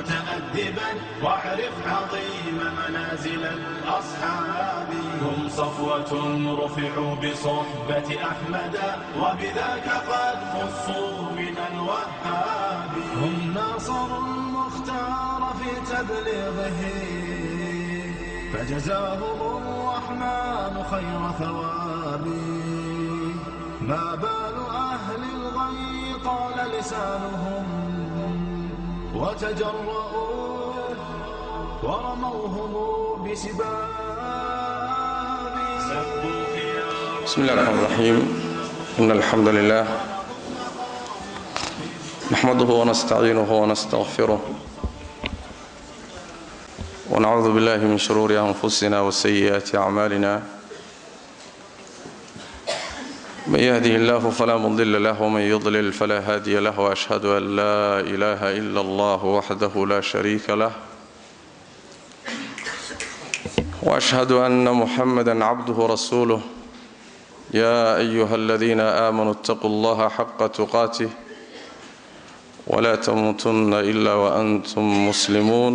متأدبا واعرف عظيم منازل الأصحاب هم صفوة رفعوا بصحبة أحمد وبذاك قد خصوا من الوهاب هم ناصروا المختار في تبليغه فجزاهم الرحمن خير ثواب ما بال أهل الغي طال لسانهم وتجرؤوا ورموهم بسباب سبوا خيار بسم الله الرحمن الرحيم إن الحمد لله نحمده ونستعينه ونستغفره ونعوذ بالله من شرور أنفسنا وسيئات أعمالنا من يهده الله فلا مضل له ومن يضلل فلا هادي له وأشهد أن لا إله إلا الله وحده لا شريك له وأشهد أن محمدا عبده رسوله يا أيها الذين آمنوا اتقوا الله حق تقاته ولا تموتن إلا وأنتم مسلمون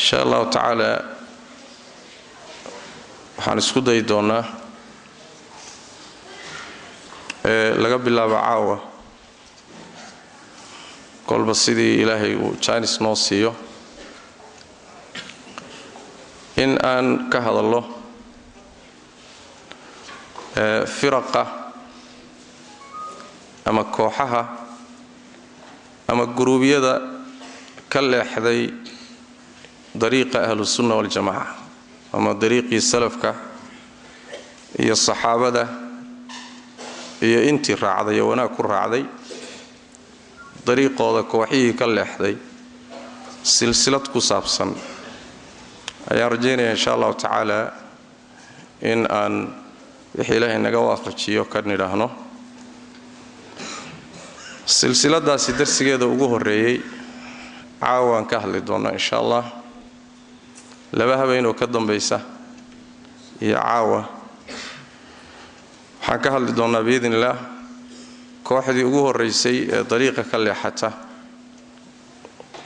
insha allahu tacaala waxaan isku dayi doonaa laga bilaabo caawa. Kolba sidii ilaahay uu jainis noo siiyo. In aan ka hadalno firaqa ama kooxaha ama guruubyada ka leexday dariiqa ahlusunna waljamaca ama dariiqii salafka iyo saxaabada iyo intii raacday oo wanaag ku raacday dariiqooda kooxihii ka leexday silsilad ku saabsan. Ayaan rajaynaya insha allahu tacaala in aan wixii ilaahay naga waafajiyo ka nidhaahno. Silsiladaasi darsigeeda ugu horeeyey caawaan ka hadli doonnaa insha allah laba habeenoo ka dambaysa iyo caawa. Waxaan ka hadli doonnaa biidn illaah kooxdii ugu horeysay ee dariiqa ka leexata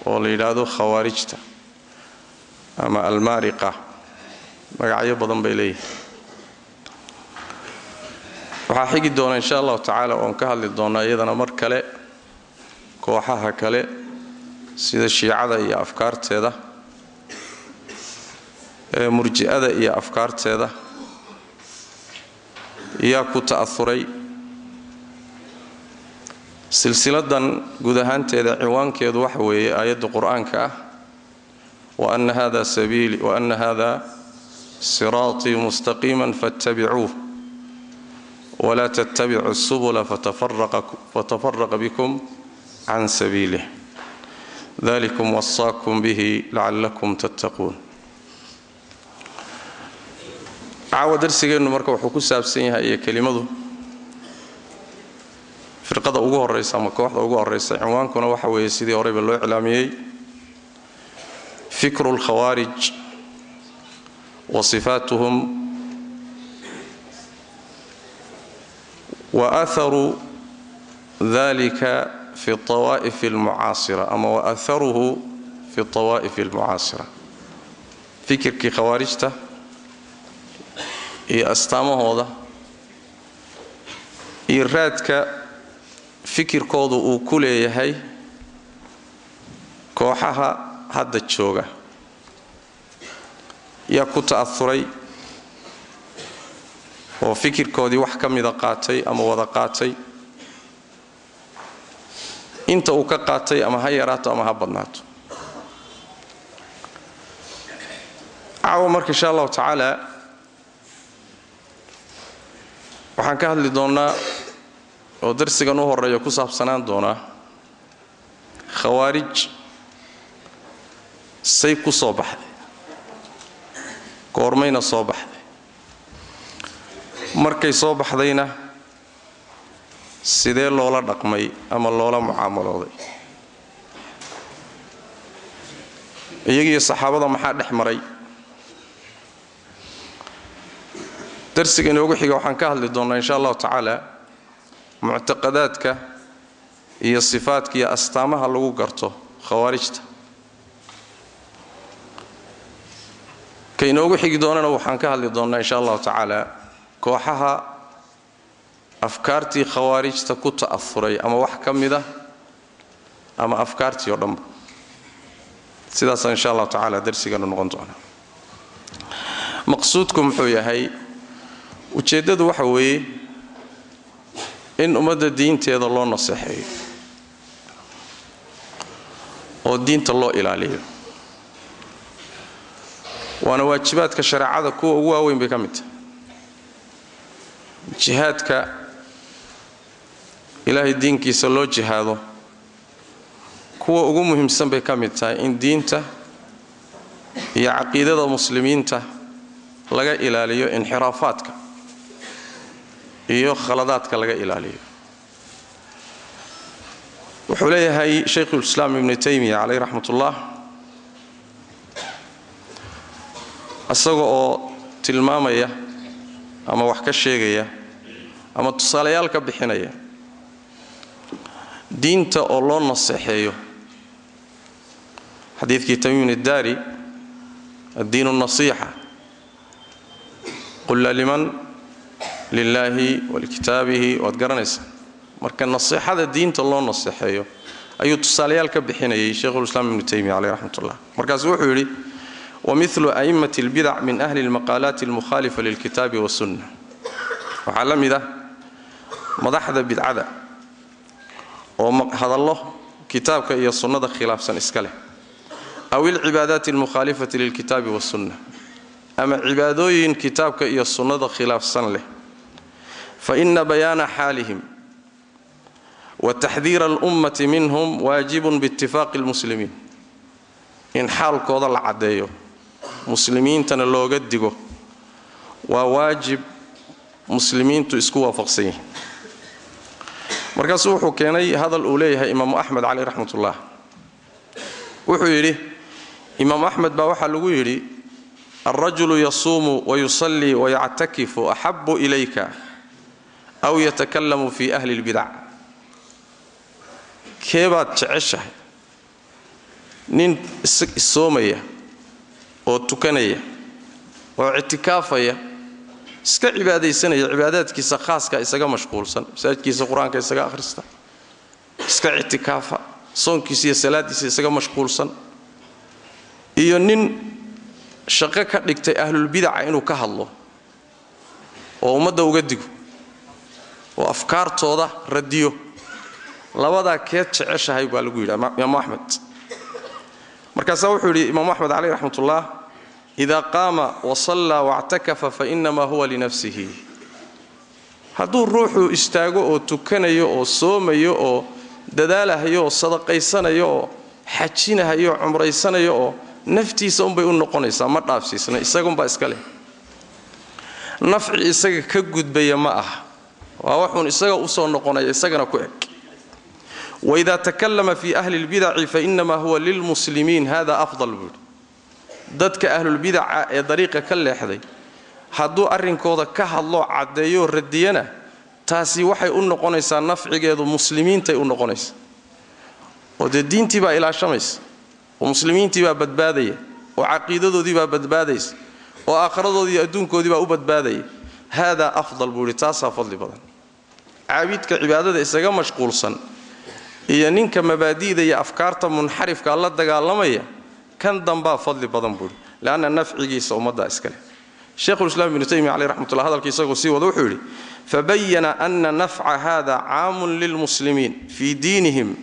oo la yidhaahdo khawaarijta ama almaariqa. Magacyo badan bay leeyihiin waxaa xigi doona insha allahu tacaala oon ka hadli doonnaa iyadana mar kale kooxaha kale sida shiicada iyo afkaarteeda. ee murji'ada iyo afkaarteeda yaa ku ta'auray silsiladan guud ahaanteeda ciwaankeedu waxa weeye aayadda qur'aanka ah waana hada sabiili waana hada siraatii mustaqiima faاttabicuuh wla ttabicu subula fatafaraqa bikum can sabiilih. Dalikum wasaakum bihi lacalakum tattaquun caawa darsigeennu marka wuxuu ku saabsan yahay iyo kelimadu. Firqada ugu horeysa ama kooxda ugu horeysa cinwaankuna waxa weeye sidii horeyba loo iclaamiyey. Fikru lkhawaarij wa sifaatuhum wa aharu dalika fi awaa'ifi almucaasira ama wa aharuhu fi awaa'ifi almucaasira fikirkii khawaarijta iyo astaamahooda iyo raadka fikirkoodu uu ku leeyahay kooxaha hadda jooga. Yaa ku ta'auray oo fikirkoodii wax ka mida qaatay ama wada qaatay? Inta uu ka qaatay ama ha yaraato ama ha badnaato? Caawa marka insha allahu tacaala waxaan ka hadli doonnaa oo darsigan u horreeya ku saabsanaan doonaa khawaarij say ku soo baxday goormayna soo baxday. Markay soo baxdayna sidee loola dhaqmay ama loola mucaamalooday iyagiiyo saxaabada maxaa dhex maray darsiga inoogu xiga waxaan ka hadli doonnaa insha allahu tacaala muctaqadaadka iyo sifaadka iyo astaamaha lagu garto khawaarijta. Ka inoogu xigi doonana waxaan ka hadli doonnaa insha allahu tacaala kooxaha afkaartii khawaarijta ku ta'afuray ama wax ka mida ama afkaartii oo dhanba. Sidaasa insha allahu tacaala darsiganu noqon doonaa. Maqsuudku muxuu yahay ujeeddadu waxa weeye in ummadda diinteeda loo naseexeeyo oo diinta loo ilaaliyo. Waana waajibaadka shareecada kuwa ugu waaweyn bay ka mid tahay. Jihaadka ilaahay diinkiisa loo jihaado kuwa ugu muhiimsan bay ka mid tahay in diinta iyo caqiidada muslimiinta laga ilaaliyo inxiraafaadka iyo khaladaadka laga ilaaliyo. Wuxuu leeyahay shaykhulislaam ibnu taymiya caleyh raxmat ullah isaga oo tilmaamaya ama wax ka sheegaya ama tusaalayaal ka bixinaya diinta oo loo naseexeeyo. Xadiidkii tamiim iddaari addiinu nasiixa. Qulla liman lilaahi walikitaabihi waad garanaysaa marka naseexada diinta loo naseexeeyo ayuu tusaalayaal ka bixinayay sheikhulislaam ibnu taymiya caleyh raxmat ullah markaasu wuxuu yidhi wamilu a'immati albidac min ahli almaqaalaati almukhaalifa lilkitaabi wasunna waxaa la mid ah madaxda bidcada oo hadallo kitaabka iyo sunnada khilaafsan iska leh. Aw ilcibaadaati almukhaalifati lilkitaabi wasunna ama cibaadooyin kitaabka iyo sunnada khilaafsan leh fa ina bayaana xaalihim wa taxdiira alummati minhum waajibun biitifaaqi almuslimiin in xaalkooda la caddeeyo muslimiintana looga digo waa waajib muslimiintu isku waafaqsan yihiin markaasuu wuxuu keenay hadal uu leeyahay imaamu axmed caleyh raxmat ullah wuxuu yidhi imaamu axmed baa waxaa lagu yidhi alrajulu yasuumu wayusallii wayactakifu axabu ilayka aw yatakallamu fi ahli lbidac keebaad jeceshahay nin soomaya oo tukanaya oo ictikaafaya iska cibaadaysanaya cibaadaadkiisa khaaska isaga mashquulsan masaajidkiisa qur'aanka isaga akhrista iska ictikaafa soonkiisa iyo salaaddiisa isaga mashquulsan iyo nin shaqo ka dhigtay ahlulbidaca inuu ka hadlo oo ummadda uga digo oo afkaartooda radiyo. Labadaa keed jeceshahay baa lagu yidhi imaamu axmed markaasaa wuxuu yidhi imaamu axmed caleyh raxmatullah ida qaama wasallaa wactakafa fainamaa huwa linafsihi hadduu ruuxu istaago oo tukanayo oo soomayo oo dadaalahayo oo sadaqaysanayo oo xajinahayo oo cumraysanayo oo naftiisa unbay u noqonaysaa ma dhaafsiisna isagunbaa iska leh. Nafci isaga ka gudbaya ma aha waa waxuun isaga u soo noqonaya isagana ku eg. Waida takallama fi ahli lbidaci fainamaa huwa lilmuslimiin hada afdal buuhi dadka ahlulbidaca ee dariiqa ka leexday hadduu arrinkooda ka hadloo caddeeyoo radiyana taasi waxay u noqonaysaa nafcigeedu muslimiintay u noqonaysa. Oo dee diintii baa ilaashamaysa oo muslimiintii baa badbaadaya oo caqiidadoodii baa badbaadaysa oo aakhiradoodii adduunkoodii baa u badbaadaya haadaa afdal buu yidhi taasaa fadli badan caabidka cibaadada isaga mashquulsan iyo ninka mabaadi'da iyo afkaarta munxarifka la dagaalamaya kan dambaa fadli badan buuhi leanna nafcigiisa ummaddaa iskale sheikhulislaam ibnu taymiya caleyh raxmatullah hadalka isagoo sii wada wuxuu yidhi fabayana ana nafca hada caamun lilmuslimiin fii diinihim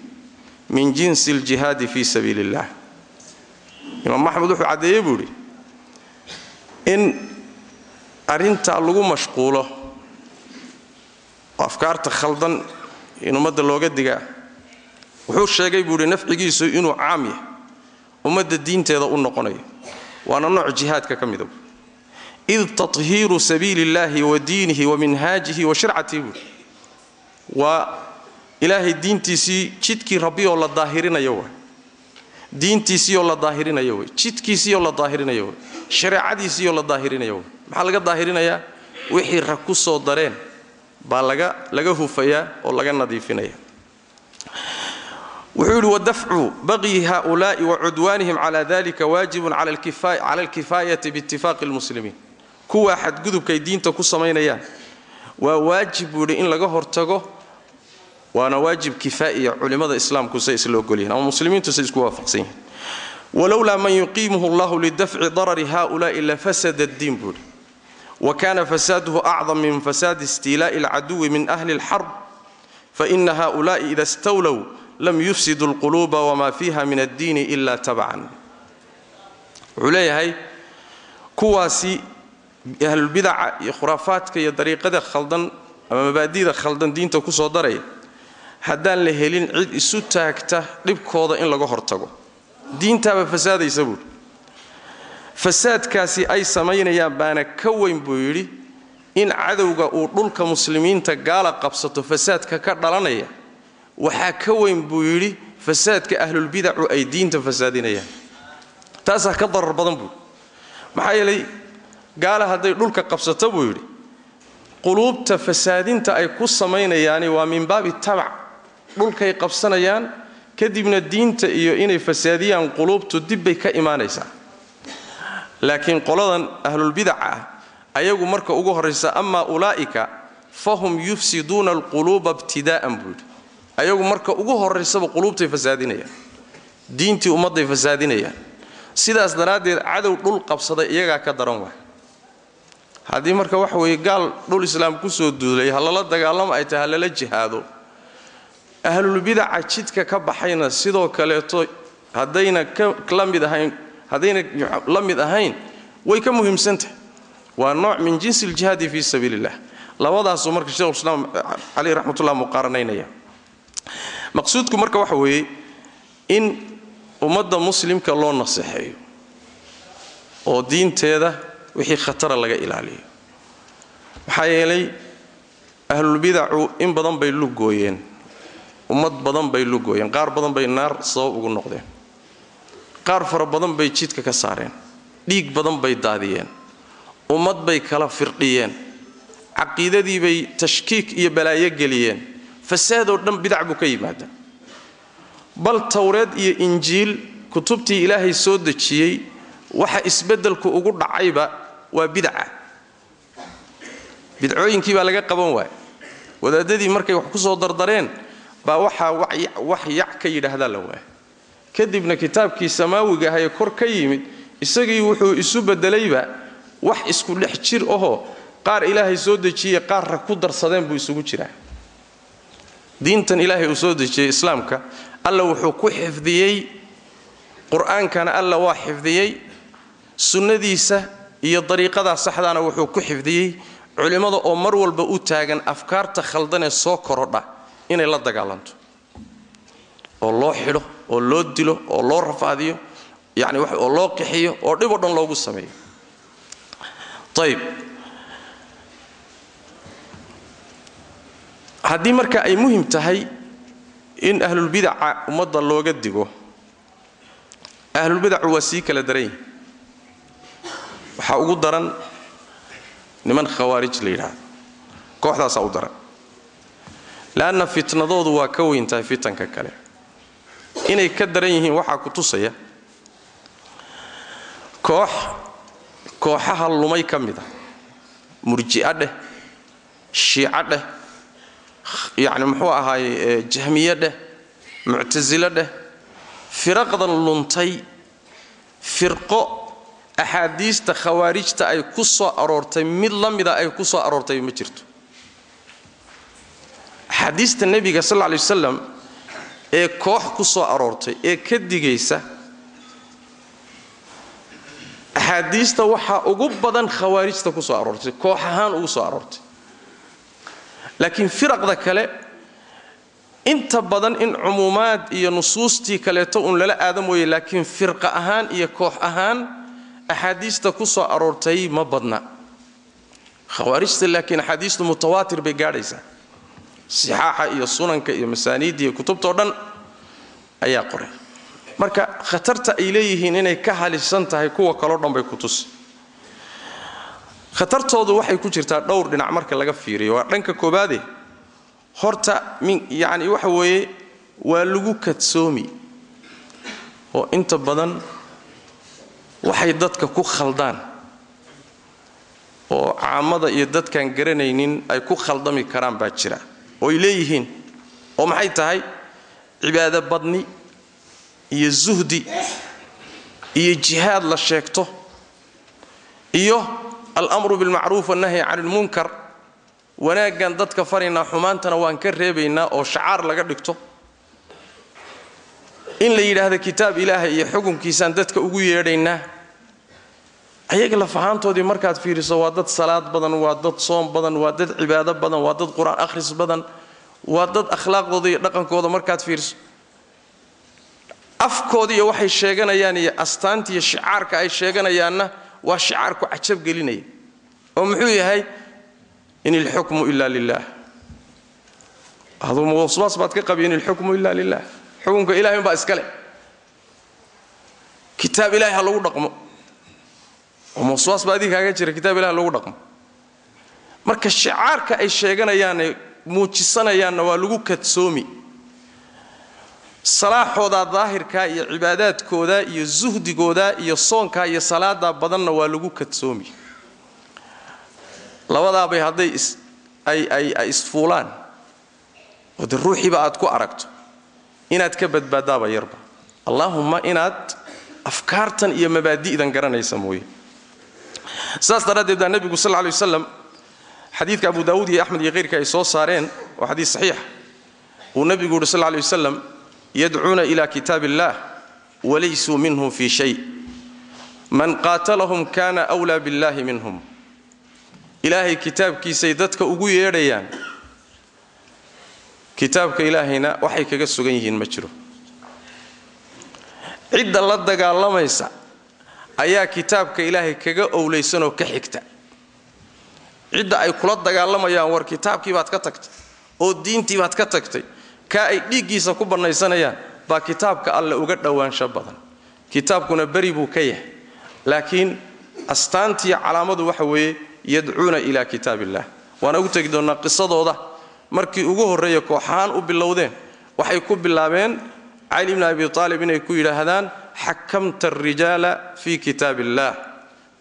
min jinsi aljihaadi fii sabiili illah imaam maxmed wuxuu caddeeyey buu idhi in arrintaa lagu mashquulo oo afkaarta khaldan in ummadda looga digaa. Wuxuu sheegay buu idhi nafcigiisu inuu caam yahay ummadda diinteeda u noqonayo. Waana nooc jihaadka ka mida id tahiiru sabiili illaahi wa diinihi wa minhaajihi wa shircatihi buui waa ilaahay diintiisii jidkii rabbiyoo la daahirinayo wa diintiisiioo la daahirinayo wey jidkiisiioo la daahirinayo wey shareecadiisiioo la daahirinayo wey maxaa laga daahirinayaa? Wixii rag ku soo dareen baa laga hufayaa oo laga nadiifinaya. Wuxuu yidhi wadafcu baqyi haulaai wa cudwaanihim cala dalika waajibun cala alkifaayati biitifaaqi lmuslimiin kuwaa xadgudubkay diinta ku samaynayaan. Waa waajib buu yidhi in laga hortago waana waajib kifaa'iya culimmada islaamku say isla ama muslimiintu say isku waafaqsan yihiin walowlaa man yuqiimuhu allahu lidafci darari haulaai lafasada ddiin buu yidhi wa kana fasaaduhu acdam min fasaadi istiilaa'i alcaduwi min ahli alxarb faina haulaai ida stawlow lam yufsidu alquluuba wma fiiha min addiini ila tabacan wuxuu leeyahay kuwaasi ahlulbidaca iyo khuraafaadka iyo dariiqada khaldan ama mabaadida khaldan diinta ku soo daraya haddaan la helin cid isu taagta dhibkooda in laga hortago. Diintaaba fasaadaysa buuhi fasaadkaasi ay samaynayaan baana ka weyn buu yidhi in cadowga uu dhulka muslimiinta gaala qabsato fasaadka ka dhalanaya. Waxaa ka weyn buu yidhi fasaadka ahlulbidacu ay diinta fasaadinayaan. Taasaa ka darar badan buui maxaa yeelay gaala hadday dhulka qabsato buu yidhi quluubta fasaadinta ay ku samaynayaani waa min baabi tabac dhulkay qabsanayaan kadibna diinta iyo inay fasaadiyaan quluubtu dibbay ka imaanaysaa laakiin qoladan ahlulbidaca ah ayagu marka ugu horraysa amaa ulaa'ika fahum yufsiduuna alquluuba ibtidaa'an buu ayagu marka ugu horraysaba quluubtay fasaadinayaan diintii ummadday fasaadinayaan. Sidaas daraaddeed cadow dhul qabsaday iyagaa ka daran waay. Haddii marka waxa weeye gaal dhul islaam ku soo duulay ha dagaalamo ay tahay ha lala jihaado. Ahlulbidaca jidka ka baxayna sidoo kaleeto haddayna la mid ahayn haddayna la mid ahayn way ka muhiimsantahay waa nooc min jinsi aljihaadi fii sabiili illah labadaasuu marka shekhulislaam caleyh raxmatullah muqaaranaynaya maqsuudku marka waxa weeye in ummadda muslimka loo naseexeeyo oo diinteeda wixii khatara laga ilaaliyo. Maxaa yeelay ahlulbidacu in badan bay lugooyeen ummad badan bay lugooyeen qaar badan bay naar sabab ugu noqdeen qaar fara badan bay jidka ka saareen dhiig badan bay daadiyeen ummad bay kala firdhiyeen caqiidadii bay tashkiik iyo balaayo geliyeen fasaadoo dhan bidac buu ka yimaada bal towreed iyo injiil kutubtii ilaahay soo dejiyey waxa isbeddelku ugu dhacayba waa bidaca bidcooyinkii baa laga qaban waaya wadaadadii markay wax ku soo dardareen baa waxaa wax yac ka yidhaahdaa la waaya kadibna kitaabkii samaawiga ahayee kor ka yimid isagii wuxuu isu beddelayba wax isku dhex jir ahoo qaar ilaahay soo dejiyey qaarra ku darsadeen buu isugu jiraa. Diintan ilaahay uu soo dejiyey islaamka alla wuxuu ku xifdiyey qur'aankana alla waa xifdiyey sunnadiisa iyo dariiqadaa saxdaana wuxuu ku xifdiyey culimmada oo mar walba u taagan afkaarta khaldanee soo korodha inay la dagaalanto oo loo xidho oo loo dilo oo loo rafaadiyo yani oo loo qixiyo oo dhib o dhan loogu sameeyo. Ayib haddii marka ay muhiim tahay in ahlulbidaca ummadda looga digo ahlulbidacu waa sii kala daran waxaa ugu daran niman khawaarij la yidhaahdo. Kooxdaasaa u daran. Leanna fitnadoodu waa ka weyn fitanka kale inay ka daran yihiin waxaa ku tusaya. Koox kooxaha lumay ka mid a murji'a dheh shiico dheh yacni muxuu ahaaye jahmiye dheh muctasilo dheh firaqdan luntay firqo axaadiista khawaarijta ay ku soo aroortay mid la mida ay ku soo aroortay ma jirto. Axaadiista nebiga sal lay wasalam ee koox ku soo aroortay ee ka digaysa axaadiista waxaa ugu badan khawaarijta ku soo aroortay koox ahaan ugu soo aroortay. Laakiin firaqda kale inta badan in cumuumaad iyo nusuustii kaleeto uun lala aada mooye laakiin firqa ahaan iyo koox ahaan axaadiista ku soo aroortay ma badna. Khawaarijta laakiin axaadiistu mutawaatir bay gaadhaysaa sixaaxa iyo sunanka iyo masaaniidda iyo dhan ayaa qoray. Marka khatarta ay leeyihiin inay ka halisan tahay kuwa kaloo dhan bay ku tusi. Khatartoodu waxay ku jirtaa dhowr dhinac marka laga fiiriyo. Waa dhanka koobaade horta yacni waxa weeye waa lagu kadsoomi. Oo inta badan waxay dadka ku khaldaan. Oo caamada iyo dadkaan garanaynin ay ku khaldami karaan baa jira ooy leeyihiin oo maxay tahay cibaado badni iyo zuhdi iyo jihaad la sheegto iyo alamru bilmacruuf wannahyi cani ilmunkar wanaaggan dadka faraynaa xumaantana waan ka reebaynaa oo shacaar laga dhigto. In la yidhaahdo kitaab ilaahay iyo xukunkiisaan dadka ugu yeedhaynaa ayaga lafahaantoodii markaad fiiriso waa dad salaad badan waa dad soom badan waa dad cibaado badan waa dad qur'aan akhris badan waa dad akhlaaqdooda iyo dhaqankooda markaad fiiriso. Afkooda iyo waxay sheeganayaan iyo astaanta iyo shicaarka ay sheeganayaanna waa shicaarku cajab gelinaya. Oo muxuu yahay? In ilxukmu ila lilah waswaas baad ka qabi in ilxukmu ila lilah xukunka ilahay umbaa iskale kitaab ilahay ha lagu dhaqmo oo waswaas baa adii kaaga jira kitaab ilahi ha lagu marka shicaarka ay sheeganayaane muujisanayaanna waa lagu kadsoomi. Salaaxoodaa daahirkaa iyo cibaadaadkooda iyo suhdigooda iyo soonkaa iyo salaadaa badanna waa lagu kadsoomi. Labadaabay hadday ay isfuulaan oo ruuxiiba aad ku aragto inaad ka badbaadaaba yarba. Allaahumma inaad afkaartan iyo mabaadi'dan garanaysa mooye saas daraaddeed baa nebigu sal ly waslam xadiidka abu daawuud iyo axmed iyo keyrka ay soo saareen waa xadiid saxiixa uu nebigu yuhi sal lay waslam yadcuuna ila kitaab illah walaysuu minhu fii shay. Man qaatalahum kana wlaa billahi minhum. Ilaahay kitaabkiisay dadka ugu yeedhayaan. Kitaabka ilaahayna waxay kaga sugan yihiin ma jiro. Cidda la dagaalamaysa ayaa kitaabka ilaahay kaga owlaysanoo ka xigta. Cidda ay kula dagaalamayaan war kitaabkii baad ka tagtay oo diintii baad ka tagtay kaa ay dhiiggiisa ku bannaysanayaan baa kitaabka alle uga dhowaansho badan. Kitaabkuna beri buu ka yahay. Laakiin astaantiiyo calaamadu waxa weeye yadcuuna ila kitaab illah waana ugu tegi doonnaa qisadooda. Markii ugu horreeya kooxahaan u bilowdeen waxay ku bilaabeen cali bni abi aalib inay ku yidhaahdaan xakamta arijaala fi kitaab illah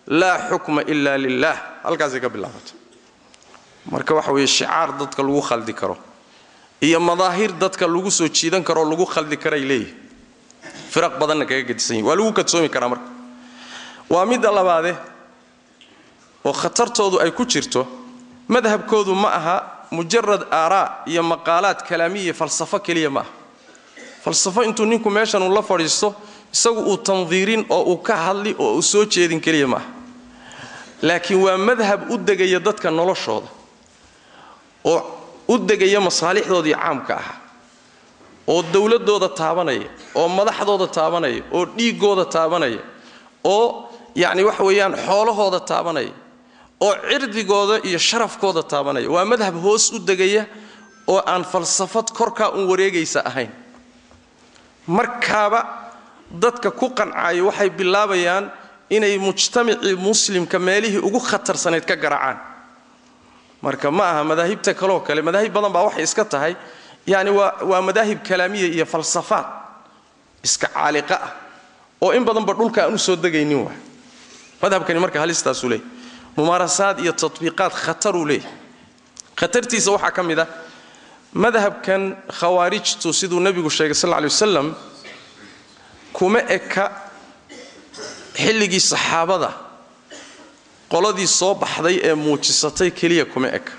laa xukma ila lilah halkaasay ka bilaabatay marka waxa weeye shicaar dadka lagu khaldi karo iyo madaahir dadka lagu soo jiidan karoo lagu khaldi karay leeyihi firaq badanna kaga gedisan yihiin waa lagu kadsoomi karaa marka waa midda labaade oo khatartoodu ay ku jirto madhabkoodu ma aha mujarad aaraa iyo maqaalaad kalaamiya falsafo keliya ma aha falsafo intuu ninku meeshan uu la fadhiisto isagu uu tandiirin oo uu ka hadli oo uu soo jeedin keliya ma aha laakiin waa madhab u degaya dadka noloshooda oo u degaya masaalixdoodii caamka ah oo dowladooda taabanaya oo madaxdooda taabanaya oo dhiigooda taabanaya oo yacni wax weeyaan xoolahooda taabanaya oo cirdigooda iyo sharafkooda taabanaya. Waa madhab hoos u degaya oo aan falsafad korkaa un wareegaysa ahayn. Markaaba dadka ku qancaayo waxay bilaabayaan inay mujtamacii muslimka meelihii ugu khatarsanayd ka garaacaan. Marka ma aha madaahibta kaloo kale madaahib badan baa waxay iska tahay yani waa madaahib kalaamiya iyo falsafaad iska caaliqa ah oo in badanba dhulka aan u soo degaynin waay. Madhabkani marka halistaasuu leeyahy mumaarasaad iyo tatbiiqaad khataruu leeyahy khatartiisa waxaa ka mid ah madhabkan khawaarijtu siduu nebigu sheegay sal lla wasalam kuma eka xilligii saxaabada qoladii soo baxday ee muujisatay keliya kuma eka.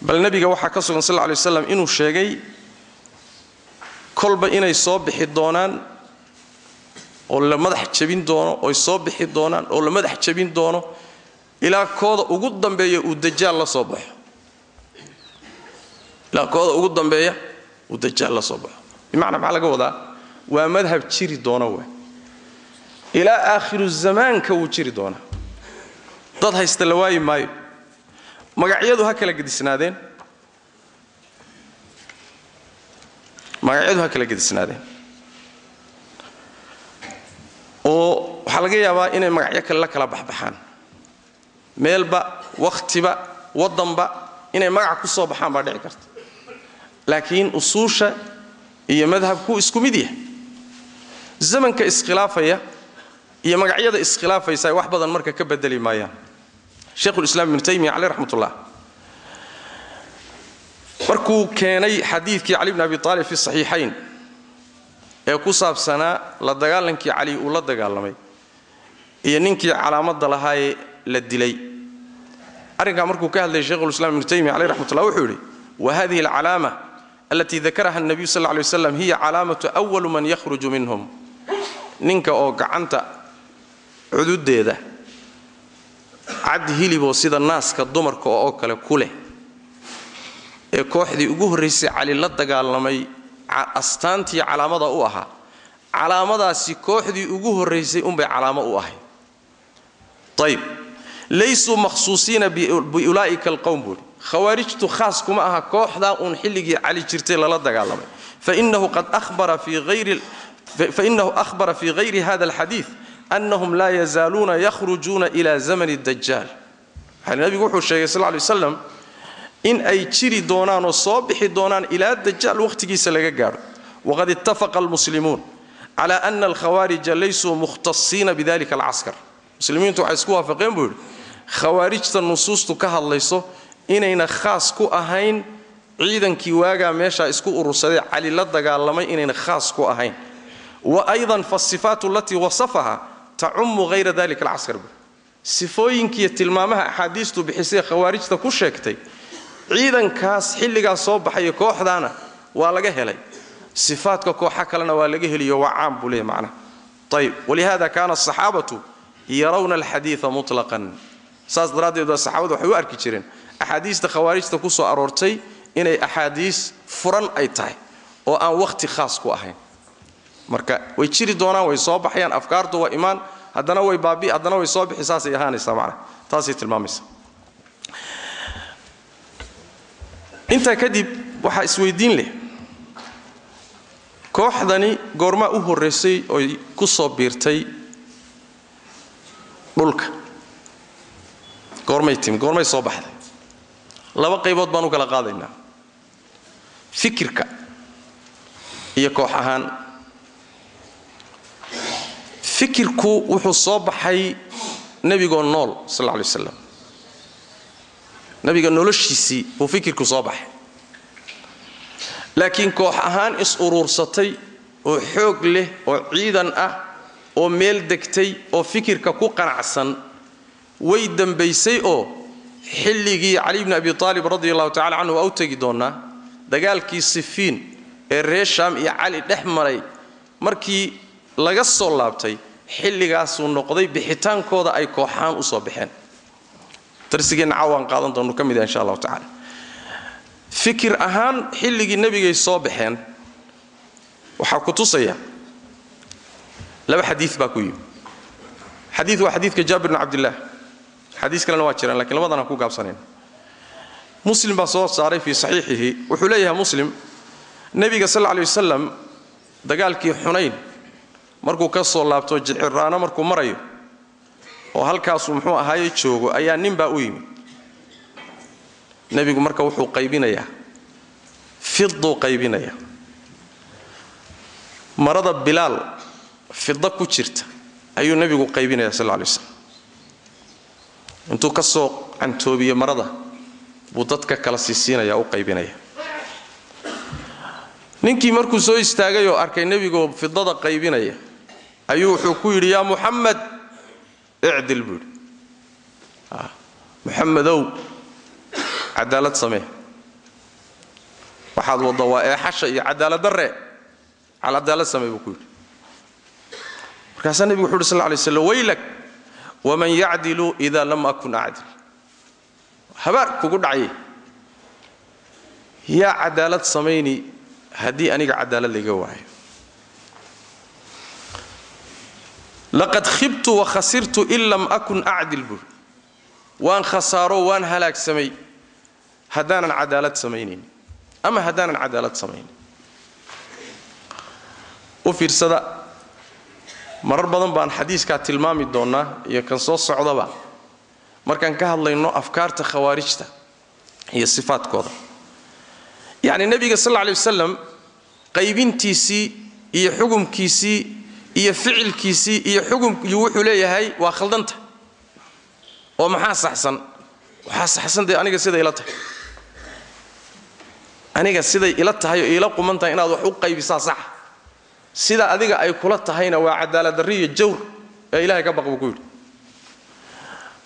Bal nebiga waxaa ka sugan sal lla lay waslam inuu sheegay kolba inay soo bixi doonaan oo la madax jabin doono oy soo bixi doonaan oo la madax jabin doono ilaa kooda ugu dambeeya uu dajaal la soo baxo. Ilaa kooda ugu dambeeya uu dajaal la soo baxo. Bimacnaa maxaa laga wadaa waa madhab jiri doona w ilaa aakhiru zamaanka wuu jiri doonaa dad haysta la waayi maayo. Magacyadu ha kala gedisnaadeen. Magacyadu ha kala gedisnaadeen. Oo waxaa laga yaabaa inay magacyo kale la kala baxbaxaan. Meelba wakhtiba waddanba inay magac ku soo baxaan baa dhici karta. Laakiin usuusha iyo madhabku isku mid yahay zamanka iskhilaafaya iyo magacyada iskhilaafaysa wax badan marka ka bedeli maayaan sheikhulislaam ibnu taymiya caleyh raxmatullah markuu keenay xadiidkii cali bni abi aalib fi saxiixayn ee ku saabsanaa la dagaalankii cali uu la dagaalamay iyo ninkii calaamadda lahaayee la dilay arrinkaa markuu ka hadlayay sheikhulislaam ibnu taymiya caleyh raxmatullah wuxuu yidhi wa hadihi alcalaama alatii dakaraha الnabiyu sal lla lay waslam hiya calaamatu أwalu man yakhruju minhum ninka oo gacanta cududeeda cad hiliboo sida naaska dumarka oo kale ku leh ee kooxdii ugu horraysay cali la dagaalamay astaantii calaamada u ahaa calaamadaasi kooxdii ugu horraysay unbay calaamo u ahay ayb laysuu makhsuusiina biulaa'ika alqowm buuhi khawaarijtu khaas kuma aha kooxdaa uun xilligii cali jirtay lala dagaalamay. Fainahu qad ahbara fi hayri hada alxadiid annahum laa yazaaluuna yakhrujuuna ila zamani dajaal nabigu wuxuu sheegay sal lay waslam in ay jiri doonaan oo soo bixi doonaan ilaa dajaal wakhtigiisa laga gaadho waqad ittafaqa almuslimuun cala ana alkhawaarija laysuu mukhtasiina bidalika alcaskar muslimiintu waxay isku waafaqeen buu yidhi khawaarijta nusuustu ka hadlayso inayna khaas ku ahayn ciidankii waagaa meeshaa isku urursadee cali la dagaalamay inayna khaas ku ahayn wa aydan fasifaatu alatii wasafaha tacumu hayra dalika alcaskar bu sifooyinkiiyo tilmaamaha axaadiistu bixisay khawaarijta ku sheegtay ciidankaas xilligaas soo baxaya kooxdaana waa laga helay. Sifaadka kooxa kalena waa laga heliyo waa caam buu leeyahy macnaha. Ayb walihada kaana asaxaabatu yarawna alxadiida mutlaqan. Saas daraaddeed baa saxaabadu waxay u arki jireen axaadiista khawaarijta ku soo aroortay inay axaadiis furan ay tahay oo aan wakhti khaas ku ahayn marka way jiri doonaan way soo baxayaan afkaartu waa imaan haddana way baabi haddana way soo bixi saasay ahaanaysaa macnaha taasay tilmaamaysa intaa kadib waxaa isweydiin leh. Kooxdani goormaa u horraysay oy ku soo biirtay dhulka. Goormay timi goormay soo baxday. Laba qaybood baan u kala qaadaynaa fikirka iyo koox ahaan fikirku wuxuu soo baxay nebigoo nool sal alay waslam nabiga noloshiisii buu fikirku soo baxay. Laakiin koox ahaan is uruursatay oo xoog leh oo ciidan ah oo meel degtay oo fikirka ku qanacsan way dembaysay oo xilligii cali bni abi aalib radi allahu tacala canhu waa u tegi doonnaa dagaalkii sifiin ee reer shaam iyo cali dhex maray markii laga soo laabtay xilligaasuu noqday bixitaankooda ay kooxahaan u soo baxeen. Darsigeenna caawaan qaadan doonnu ka mid ah insha allahu tacala fikir ahaan xilligii nebigay soo baxeen waxaa ku tusaya laba xadiid baa ku yimi xadiid waa xadiidka jaabir bn cabdillaah xadiis kalena waa jiraan lakiin labadan ku gaabsanayn. Muslim baa soo saaray fii saxiixihi. Wuxuu leeyahay muslim nebiga sal lla lay wasalam dagaalkii xunayn markuu ka soo laabto jiciraano markuu marayo oo halkaasuu muxuu ahaaye joogo ayaa nin baa u yimid. Nebigu marka wuxuu qaybinayaa fiduu qaybinayaa. Marada bilaal fida ku jirta ayuu nebigu qaybinaya sal lay slam intuu ka soo cantoobiye marada buu dadka kala siisiinaya u qaybinaya ninkii markuu soo istaagay oo arkay nebigoo fidada qaybinaya ayuu wuxuu ku yidhi yaa muxamed icdil buu yidhi. Muxamedow cadaalad samee. Waxaad wadda waa eexasha iyo cadaalad darre cadaalad samee buu ku yidhi. Markaasaa nebigu wuxu uhi sal lay slam waylak waman yacdilu ida lam akun acdil. Habaar kugu dhacye yaa cadaalad samayni haddii aniga cadaalad layga waayo laqad khibtu wa khasirtu in lam akun acdil buuri waan khasaaro waan halaagsamay haddaanan cadaalad samaynayn ama haddaanan cadaalad samaynin u fiirsada marar badan baan xadiiskaa tilmaami doonnaa iyo kan soo socdaba markaan ka hadlayno afkaarta khawaarijta iyo sifaadkooda yacni nebiga sal lla lay wasalam qaybintiisii iyo xukumkiisii iyo ficilkiisii iyo xukumkii wuxuu leeyahay waa khaldanta. Oo maxaa saxsan? Waxaa saxsan dee aniga siday ila tahay. Aniga siday ila tahay oo iila quman tahay inaad wax u qaybisaa saxa. Sida adiga ay kula tahayna waa cadaaladdarri iyo jawr ee ilahay ka baq buu ku yidhi.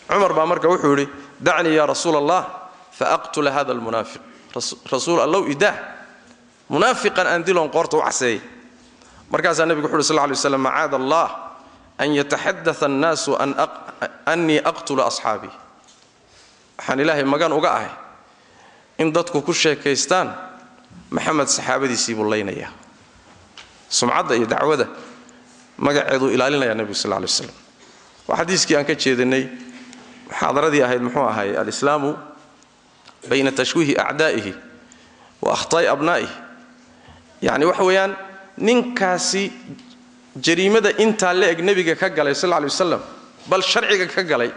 Cumar baa marka wuxuu yidhi dacnii yaa rasuula allah fa aqtula hada almunaafiq. Rasuul allow idaah munaafiqan aan diloon qoorta u caseeyay markaasaa nebigu wuxu uhi sal ly slam macaada allah an yataxadaa annaasu annii aqtula asxaabii. Waxaan ilaahay magan uga ahay in dadku ku sheekaystaan maxamed saxaabadiisii buu laynayaa sumcadda iyo dacwada magaceeduu ilaalinaya nebigu sal lay slam waa xadiiskii aan ka jeedinay muxaadaradii ahayd muxuu ahay alislaamu bayna tashwiihi acdaa'ihi wa akhtaa'i abnaa'ihi. Yacni waxa weeyaan ninkaasi jariimada intaa la eg nebiga ka galay sal lay wasalam bal sharciga ka galay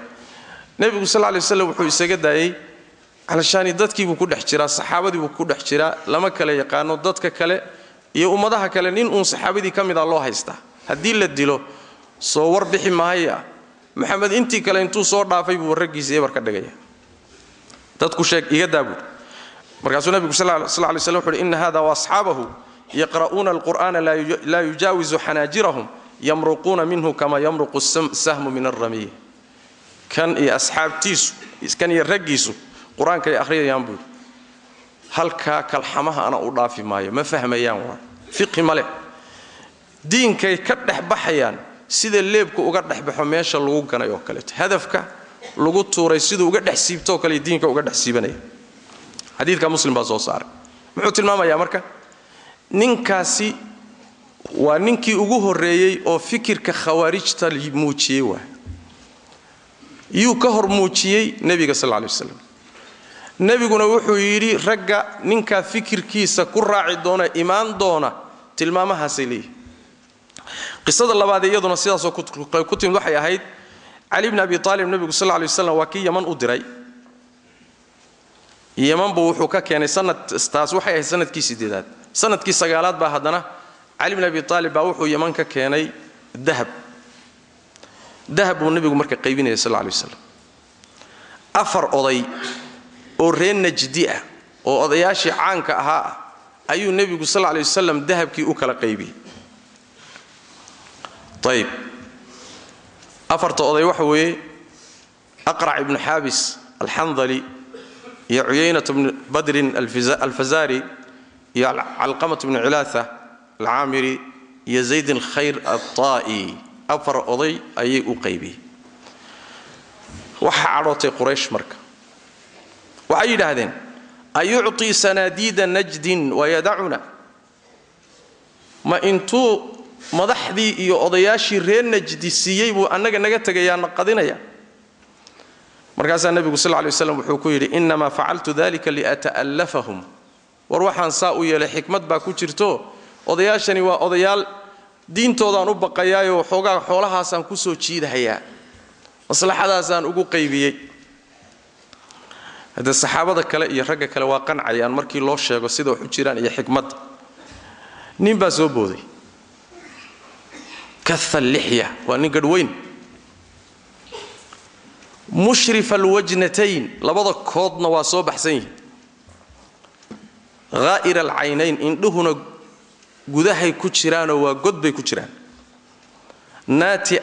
nebigu sal lay waslam wuxuu isaga daayey calashaani dadkiibuu ku dhex jiraa saxaabadiibuu ku dhex jiraa lama kala yaqaano dadka kale iyo ummadaha kale nin uun saxaabadii ka mid a loo haystaa haddii la dilo soo war bixi mahaya maxamed intii kale intuu soo dhaafay buu raggiisa ebar ka dhigaya. Dadku sheeg iga daabuud markaasuu nebigu sal lay slam wuxu uhi ina hada waasxaabahu yaqra'uuna alqur'ana laa yujaawizu xanaajirahum yamruquuna minhu kama yamruqu sahmu min alramiy kan iyo asxaabtiisu kan iyo raggiisu qur'aankay akhriyayaan buu halkaa kalxamaha ana u dhaafi maayo ma fahmayaan waa fiqhi male diinkay ka dhex baxayaan sida leebku uga dhexbaxo meesha lagu ganay oo kaleeto hadafka lagu tuuray siduu uga dhex siibtoo kale diinka uga dhex siibanaya xadiidka muslim baa soo saaray muxuu tilmaamayaa marka ninkaasi waa ninkii ugu horreeyey oo fikirka khawaarijta muujiyey waay yuu ka hor muujiyey nebiga sal lay waslam nebiguna wuxuu yidhi ragga ninkaa fikirkiisa ku raaci doona imaan doona tilmaamahaasay leeyihiin qisada labaad iyaduna sidaasoo ku timid waxay ahayd cali bni abi aalib nebigu sal lay waslam waa kii yaman u diray. Yamanbu wuxuu ka keenay sanadtaas waxay ahayd sannadkii sideedaad sannadkii sagaalaad baa haddana cali bni abi aalib baa wuxuu yaman ka keenay dahab. Dahab buu nebigu marka qaybinaya sal lay waslam afar oday oo reer najdi ah oo odayaashii caanka ahaa ah ayuu nebigu sal lay wasalam dahabkii u kala qaybiyey. Ayib afarta oday waxa weeye aqrac ibnu xaabis alxandali iyo cuyaynat bnu badrin alfazari iyo calqamat bnu cilaatha alcaamiri iyo zayd alkhayr alطaa'i afar oday ayay u qaybiyey waxaa cadhootay quraysh marka. Waxay yidhaahdeen ayucطii sanaadiida najdin wayadacuna ma intuu madaxdii iyo odayaashii reer najdi siiyey buu annaga naga tegayaa na qadinaya markaasaa nebigu sal lay waslam wuxuu ku yidhi innamaa facaltu dalika liata'allafahum war waxaan saa u yeelay xikmad baa ku jirto. Odayaashani waa odayaal diintoodaan u baqayaayoo xoogaa xoolahaasaan ku soo jiidahayaa. Maslaxadaasaan ugu qaybiyey. Haddee saxaabada kale iyo ragga kale waa qancayaan markii loo sheego sida wax u jiraan iyo xikmadda nin baa soo booday. Kaha lixya waa nin gadhweyn mushrif alwajnatayn labada koodna waa soo baxsan yihiin haa'ir alcaynayn indhuhuna gudahay ku jiraanoo waa god bay ku jiraan naati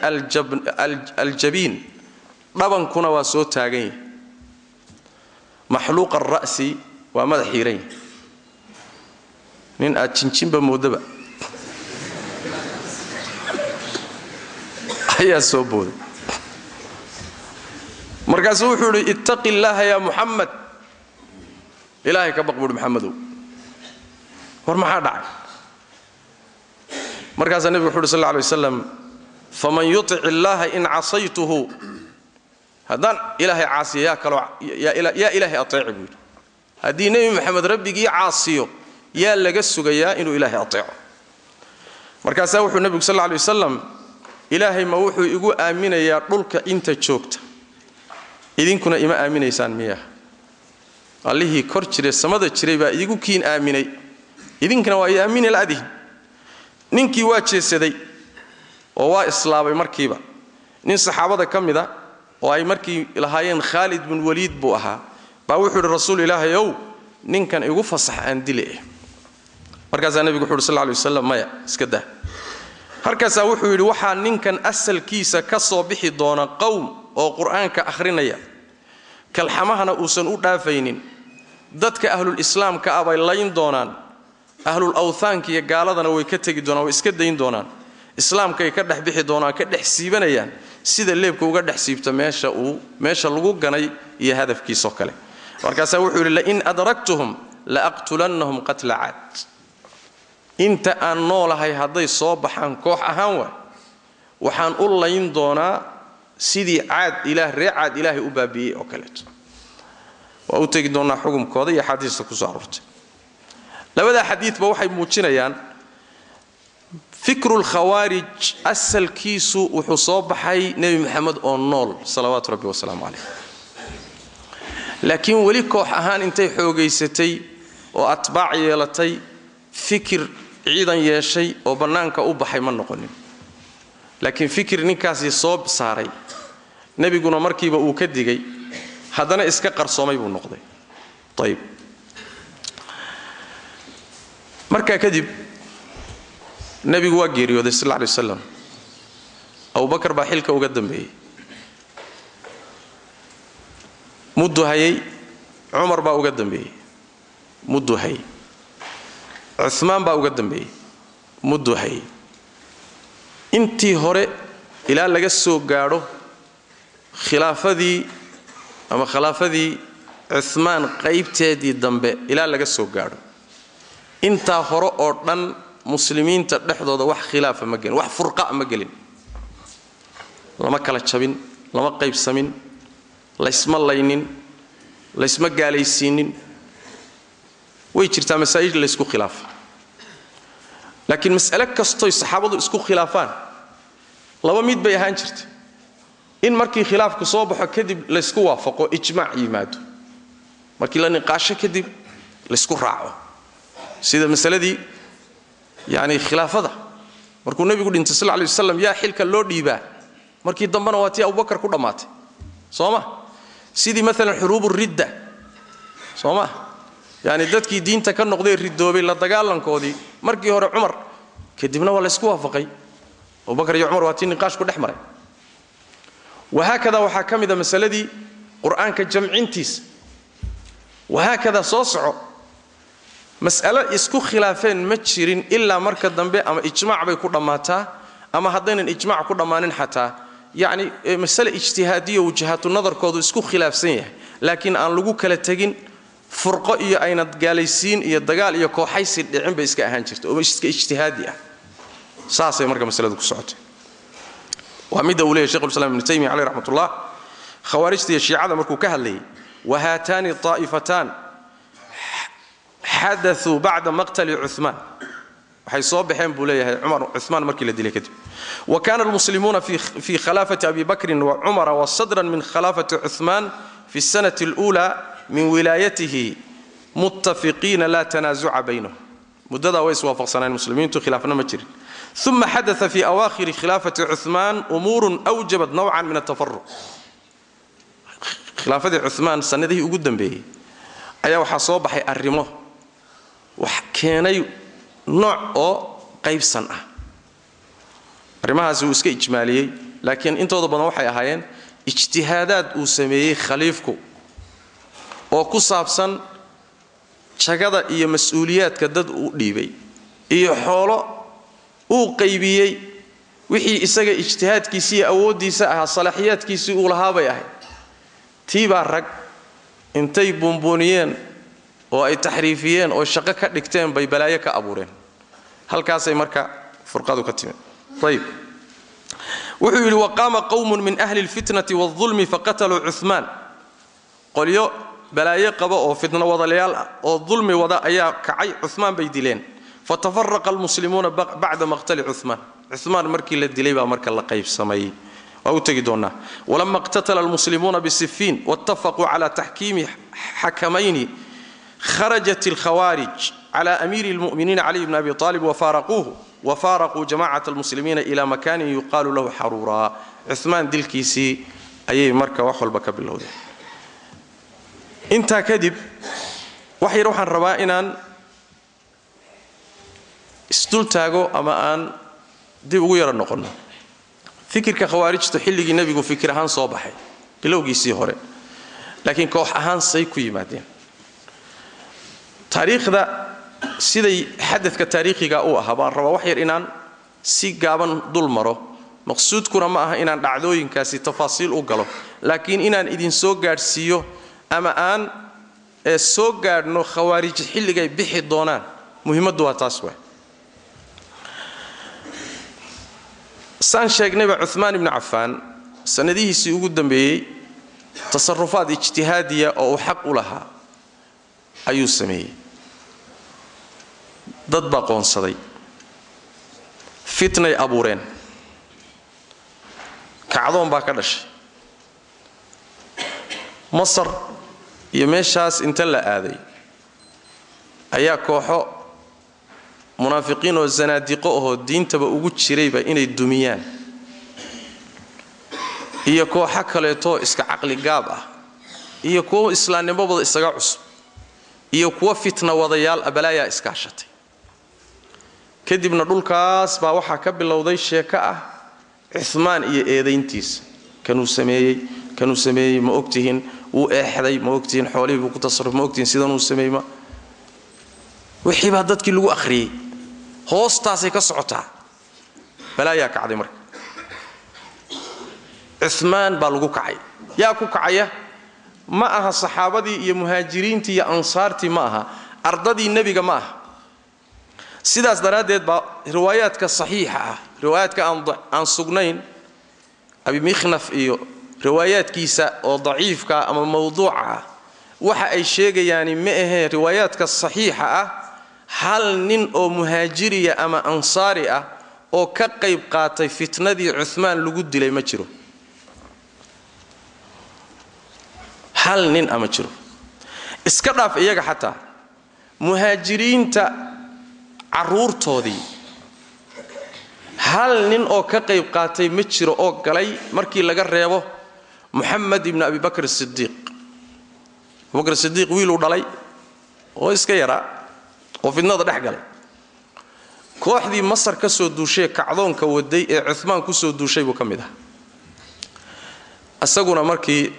aljabiin dhabankuna waa soo taagan yahi maxluuqa ara'si waa madax xiiran yahi nin aad jinjinba moodaba ayaa soo booday markaasuu wuxuu idhi ittaqi illaaha yaa muxamed ilaahay ka baq buuhi maxamedow war maxaa dhacay? Markaasaa nebigu wuxu uhi sal alay waslam faman yutic illaaha in casaytuhu haddaan ilaahay caasiyo yaa ilaahay ateeci buu yidhi. Haddii nebi moxamed rabbigii caasiyo yaa laga sugayaa inuu ilaahay ateeco. Markaasaa wuxuu nebigu sal alay wasalam ilaahay ma wuxuu igu aaminayaa dhulka inta joogta. Idinkuna ima aaminaysaan miyaa? Allihii kor jire samada jiray baa idigu kiin aaminay idinkana waa i aamini la'dihin ninkii waa jeesaday oo waa islaabay markiiba. Nin saxaabada ka mid a oo ay markii lahaayeen khaalid bin waliid buu ahaa baa wuxuu idhi rasuul ilaahay ow ninkan igu fasax aan dile eh. Markaasaa nebigu wuxu uhi sal lla alay wasalam maya iska dah halkaasaa wuxuu yidhi waxaa ninkan asalkiisa ka soo bixi doona qowm oo qur'aanka akhrinaya. Kalxamahana uusan u dhaafaynin. Dadka ahlul islaamka ah layn doonaan ahlul awthaanka iyo gaaladana way ka tegi doonaan way iska dayn doonaan. Islaamkay ka dhex bixi doonaan ka dhex siibanayaan sida leebka uga dhex siibta meesha uu meesha lagu ganay iyo hadafkiisoo kale. Markaasaa wuxuu yidhi lain adraktuhum la aqtulannahum qatla caad inta aan noolahay hadday soo baxaan koox ahaan waay. Waxaan u layn doonaa sidii caad ilaah ree caad ilaahay u baabi'iyey oo kaleeto. Waa u tegi doonnaa xukumkooda iyo axaadiista ku soo aroortay labadaa xadiidba waxay muujinayaan fikru lkhawaarij asalkiisu wuxuu soo baxay nebi moxamed oo nool salawaatu rabbi wasalaamu calayh. Laakiin weli koox ahaan intay xoogaysatay oo atbaac yeelatay fikir ciidan yeeshay oo bannaanka u baxay ma noqonin. Laakiin fikir ninkaasi soo saaray nebiguna markiiba uu ka digay haddana iska qarsoomay buu noqday. Ayib markaa kadib nebigu waa geeriyooday sal lla alay waslam abubakar baa xilka uga dambeeyey. Muddu hayay cumar baa uga dambeeyey. Muddu hayay. Cumaan baa uga dambeeyey. Muddu hayay. Intii hore ilaa laga soo gaadho khilaafadii ama khilaafadii cumaan qaybteedii dambe ilaa laga soo gaadho intaa hore oo dhan muslimiinta dhexdooda wax khilaafa ma gelin wax furqa ma gelin. Lama kala jabin lama qaybsamin laysma laynin laysma gaalaysiinin. Way jirtaa masaa'il laysku khilaafa. Laakiin mas'ale kastoy saxaabadu isku khilaafaan laba mid bay ahaan jirta in markii khilaafku soo baxo kadib laysku waafaqo ijmaac yimaado. Markii la niqaasho kadib laysku raaco sida masaladii yani khilaafada. Markuu nebigu dhintay sal lay waslam yaa xilka loo dhiibaa markii dambena waa tii abubakar ku dhammaatay. Soo ma? Sidii xuruubu ridda. Soo yani dadkii diinta ka noqday ridoobay la dagaalankoodii markii hore cumar kadibna waa laysku waafaqay. Abubakar iyo cumar waa tii niqaashku dhex maray. Wahaakada waxaa ka mida masaladii qur'aanka jamcintiisa wahaakada soo soco mas'alo isku khilaafeen ma jirin ilaa marka dambe ama ijmaac bay ku dhammaataa ama haddaynan ijmaac ku dhammaanin xataa. Yacni masale ijtihaadiyo wajahatu nadarkoodu isku khilaafsan yahay. Laakiin aan lagu kala tegin furqo iyo aynad gaalaysiin iyo dagaal iyo kooxaysi dhicin bay iska ahaan jirta oo iska ijtihaadi ah. Saasay marka masaladu ku socotay waa midda uu leeyahy shekhulislam ibnu taymiya caleyh raxmatullah khawaarijta iyo shiicada markuu ka hadlayay wahaataani طaa'ifataan xadauu bacda maqtali cumaan waxay soo baxeen buu leeyahay cumar cumaan markii la dilay kadib wa kana almuslimuuna fii khalaafati abi bakrin wa cumara wa sadran min khalaafati cumaan fi sanati اluulaa min wilaayatihi muttafiqiina laa tanaasuca baynahum muddadaa way iswaafaqsaneen muslimiintu khilaafna ma jirin uma xadaa fi awaakhiri khilaafati cumaan umuuru wjabat nawcan min atafaruq khilaafadii cumaan sanadihii ugu dambeeyey ayaa waxaa soo baxay arrimo wax keenay nooc oo qaybsan ah. Arrimahaasi wuu iska ijmaaliyey laakiin intooda badan waxay ahaayeen ijtihaadaad uu sameeyey khaliifku oo ku saabsan jagada iyo mas'uuliyaadka dad uu dhiibay iyo xoolo uu qaybiyey wixii isaga ijtihaadkiisi iyo awooddiisa ahaa salaaxiyaadkiisii uu lahaabay ahayd. Tii baa rag intay buunbuuniyeen oo ay taxriifiyeen oo shaqo ka dhigteen bay balaayo ka abuureen. Halkaasay marka furqadu ka timid. Ayib. Wuxuu yidhi waqaama qowmun min ahli lfitnati waalulmi faqataluu cumaan qolyo balaayo qaba oo fitno wadalayaal ah oo dulmi wada ayaa kacay cumaan bay dileen. Fatafaraqa almuslimuuna bacda maqtali cumaan cumaan markii la dilay baa marka la qaybsamay. Waa u tegi doonnaa walama iqtatala almuslimuuna bisifiin wattafaquu cala taxkiimi xakamayni kharajat alkhawaarij cala amiiri lmuminiina caliy bni abi aalib wafaaraquuhu wafaaraquu jamacat almuslimiina ila makanin yuqaalu lahu xaruuraa cumaan dilkiisii ayay marka wax walba ka bilowdeen intaa kadib wax yar waxaan rabaa inaan isdul ama aan dib ugu yaro noqonno fikirka khawaarijtu xilligii nebigu fikir ahaan soo baxay bilowgiisii hore laakiin koox ahaan say ku yimaadeen taariikhda siday xadadka taariikhiga u ahaa baan rabaa wax yar inaan si gaaban dul maro. Maqsuudkuna ma aha inaan dhacdooyinkaasi tafaasiil u galo laakiin inaan idin soo gaadhsiiyo ama aan soo gaadhno khawaarij xilligay bixi doonaan. Muhimaddu waa taas waay. Saan sheegnayba cumaan ibnu cafaan sannadihiisii ugu dambeeyey tasarufaad ijtihaadiya oo uu xaq u lahaa ayuu sameeyey dad baa qoonsaday. Fitnay abuureen. Kacdoon baa ka dhashay. Masar iyo meeshaas inta la aaday ayaa kooxo munaafiqiin oo zanaadiqo ahoo diintaba ugu jirayba inay dumiyaan. Iyo kooxo kaleetoo iska caqli gaab ah. Iyo kuwo islaamnimobada isaga cusub. Iyo kuwo fitna wadayaal abalaayaa iskaashatay kadibna dhulkaas baa waxaa ka bilowday sheeko ah cumaan iyo eedayntiisa kanuu sameeyey kanuu sameeyey ma ogtihiin? Wuu eexday ma ogtihiin? Xoolihii buu ku tasarruf ma ogtihiin sidanuu sameeyey ma? Wixii baa dadkii lagu akhriyey. Hoostaasay ka socotaa. Balaayaa kacday marka. Cumaan baa lagu kacay. Yaa ku kacaya? Ma aha saxaabadii iyo muhaajiriintii iyo ansaartii ma aha. Ardadii nebiga ma aha sidaas daraaddeed baa riwaayaadka saxiixa ah riwaayaadka aan sugnayn abimikhnaf iyo riwaayaadkiisa oo daciifka ama mawduuca ah waxa ay sheegayaani ma aheen riwaayaadka saxiixa ah hal nin oo muhaajiriya ama ansaari ah oo ka qayb qaatay fitnadii cumaan lagu dilay ma jiro. Hal nin ama jiro. Iska dhaaf iyaga xataa. Muhaajiriinta carruurtoodii hal nin oo ka qayb qaatay ma jiro oo galay markii laga reebo muxamed ibni abi bakr sidiiq abubakr sidiiq wiiluu dhalay oo iska yaraa oo fidnada dhex galay. Kooxdii masar ka soo duushaye kacdoonka waday ee cumaan ku soo duushay buu ka mid ah. Isaguna markii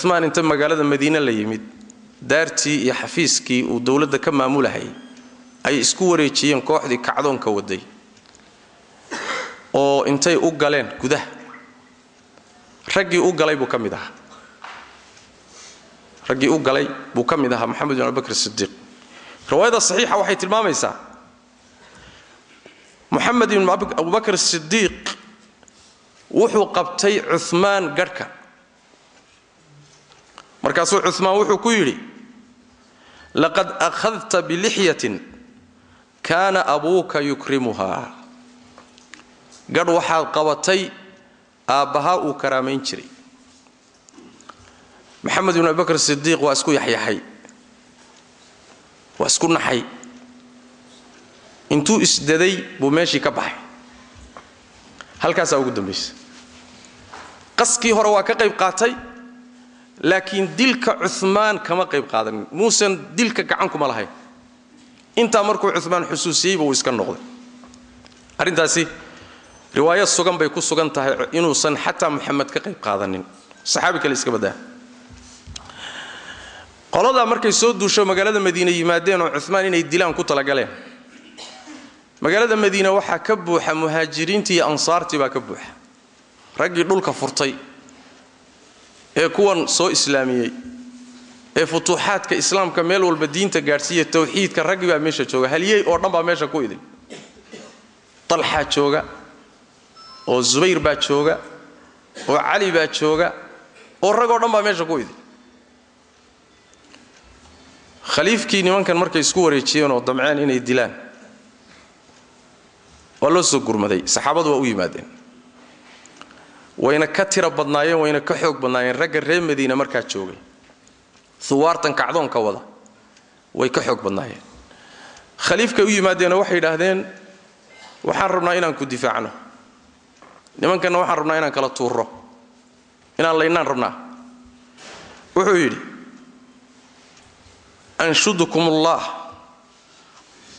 cumaan inta magaalada madiine la yimid daartii iyo xafiiskii uu dowladda ka maamulahayay ay isku wareejiyeen kooxdii kacdoonka waday oo intay u galeen gudaha. Raggii u galay buu ka mid ahaa. Raggii u galay buu ka mid ahaa moxamed bin abubakr sidiiq riwaayada saxiixa waxay tilmaamaysaa moxamed ibn abubakr sidiiq wuxuu qabtay cumaan garhka. Markaasuu cumaan wuxuu ku yidhi laqad akhadta bilixyatin kaana abuuka yukrimuhaa gadh waxaad qabatay aabbahaa uu karaamayn jiray. Maxamed ibnu abibakr sidiiq waa isku yaxyaxay. Waa isku naxay. Intuu isdaday buu meeshii ka baxay. Halkaasaa ugu dambaysa qaskii hore waa ka qayb qaatay laakiin dilka cumaan kama qayb qaadanin muusan dilka gacan kuma lahayn intaa markuu cumaan xusuusiyeyba uu iska noqday. Arrintaasi riwaayad sugan bay ku sugan tahay inuusan xataa muxamed ka qayb qaadanin. Saxaabi kale iska badaa. Qoladaa markay soo duusho magaalada madiine yimaadeen oo cumaan inay dilaan ku talagaleen. Magaalada madiine waxaa ka buuxa muhaajiriintii iyo ansaartii baa ka buuxa. Raggii dhulka furtay ee kuwan soo islaamiyey ee futuuxaadka islaamka meel walba diinta gaadhsiiya tawxiidka raggii baa meesha jooga. Halyey oo dhan baa meesha ku idin. Dalxaa jooga oo zubayr baa jooga oo cali baa jooga oo ragoo dhan baa meesha ku idin. Khaliifkii nimankan markay isku wareejiyeen oo damceen inay dilaan waa loo soo gurmaday. Saxaabadu waa u yimaadeen. Wayna ka tira badnaayeen wayna ka xoog badnaayeen. Ragga reer madiina markaa joogay uwaartan kacdoonka wada. Way ka xoog badnaayeen. Khaliifkay u yimaadeenoo waxay yidhaahdeen waxaan rabnaa inaan ku difaacno. Nimankanna waxaan rabnaa inaan kala tuurro. Inaan laynnaan rabnaa. Wuxuu yidhi anshudukum allah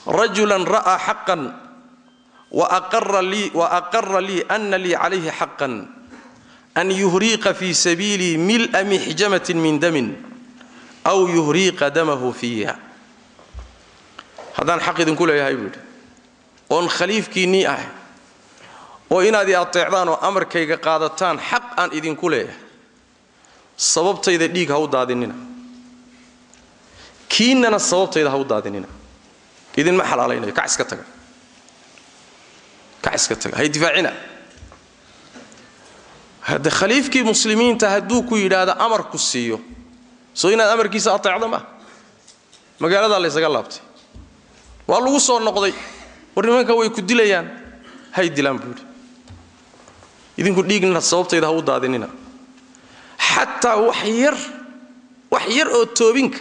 rajulan ra'aa xaqan wa aqara lii ana lii calayhi xaqan an yuhriiqa fii sabiilii mil'a mixjamatin min damin aw yuhrii qadamahu fiiha haddaan xaq idinku leeyahay buu yidhi. Oon khaliifkiinnii ahay. Oo inaad i ateecdaan oo amarkayga qaadataan xaq aan idinku leeyahay. Sababtayda dhiig ha u daadinina kiinnana sababtayda ha u daadinina idinma xalaalaynayo. Ka iska taga. Ka iska taga. Ha difaacina. Hadde khaliifkii muslimiinta hadduu ku yidhaahda amarku siiyo soo inaad amarkiisa ateecdo ma magaaladaa laysaga laabtay. Waa lagu soo noqday. War nimanka way ku dilayaan. Hay dilaan buu yidhi. Idinku dhiignina sababtayda ha u daadinina. Xataa wax yar wax yar oo toobinka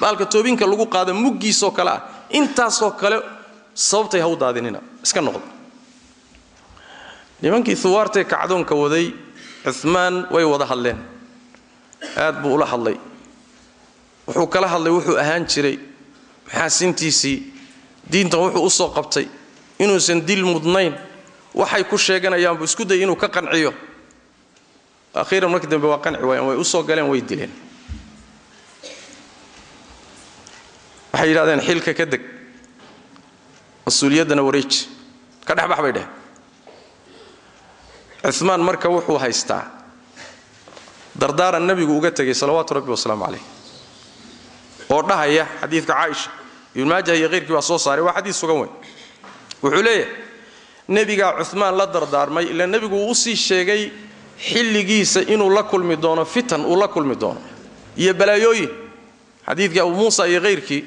baalka toobinka lagu qaado muggiisoo kale ah intaasoo kale sababtay ha u daadinina. Iska noqda nimankii huwaartee kacdoonka waday cumaan way wada hadleen. Aad buu ula hadlay wuxuu kala hadlay wuxuu ahaan jiray. Maxaasintiisii diintan wuxuu u soo qabtay. Inuusan dil mudnayn waxay ku sheeganayaanbuu isku dayay inuu ka qanciyo. Akhiiran markii dambe waa qanci waayeen way u soo galeen way dileen. Waxay yidhahdeen xilka ka deg mas'uuliyaddana wareeji ka dhexbax bay dheheen cumaan marka wuxuu haystaa dardaaran nebigu uga tegay salawaatu rabbi wasalaamu calayh oo dhahaya xadiidka caaisha. Ibn maajah iyo keyrkii baa soo saaray waa xadiis sugan weyn. Wuxuu leeyahay nebigaa cumaan la dardaarmay ila nebigu uu u sii sheegay xilligiisa inuu la kulmi doono fitan uu la kulmi doono iyo balaayooyin xadiidkii abu muusa iyo kayrkii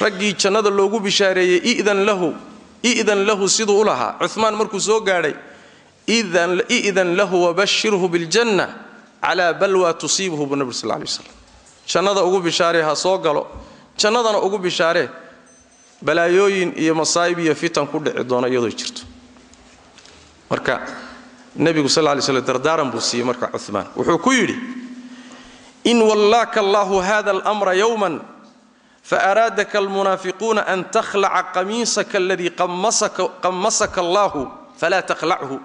raggii jannada loogu bishaareeyey idan lahu i'dan lahu siduu u lahaa. Cumaan markuu soo gaadhay i'dan lahu wabashirhu biljanna calaa balwa tusiibuhu buu nabig sal lay waslam jannada ugu bishaaree ha soo galo. Jannadana ugu bishaaree balaayooyin iyo masaa'ib iyo fitan ku dhici doona iyadoo jirto. Marka nebigu sal lay slam dardaaran buu siiyey marka cumaan wuxuu ku yidhi in wallaaka allahu hada almra yowman faaraadaka almunaafiquuna an takhlaca qamiisaka aladii qammasaka allahu falaa takhlachu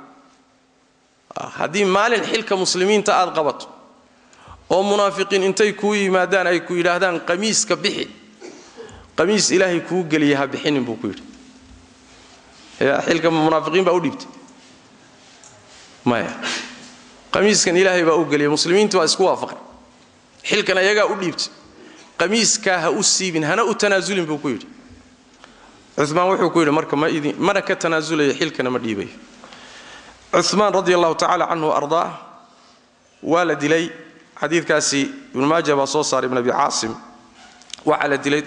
haddii maalin xilka muslimiinta aad qabato oo munaafiqiin intay kuu yimaadaan ay ku yidhaahdaan qamiiska bixi. Qamiis ilaahay kuu geliya ha bixinin buu ku yidhi. Xilka munaafiqiin baa u dhiibtay. Maya. Qamiiskan ilaahay baa u geliyay muslimiinta waa isku waafaqay xilkan ayagaa u dhiibtay. Qamiiskaa ha u siibin hana u tanaasulin buu ku yidhi. Cumaan wuxuu ku yidhi marka mana ka tanaasulaya xilkana ma dhiibayo cumaan radi allahu tacala canhu ardaa waa la dilay xadiidkaasi ibnu maaja baa soo saaray ibn abi caasim. Waxaa la dilay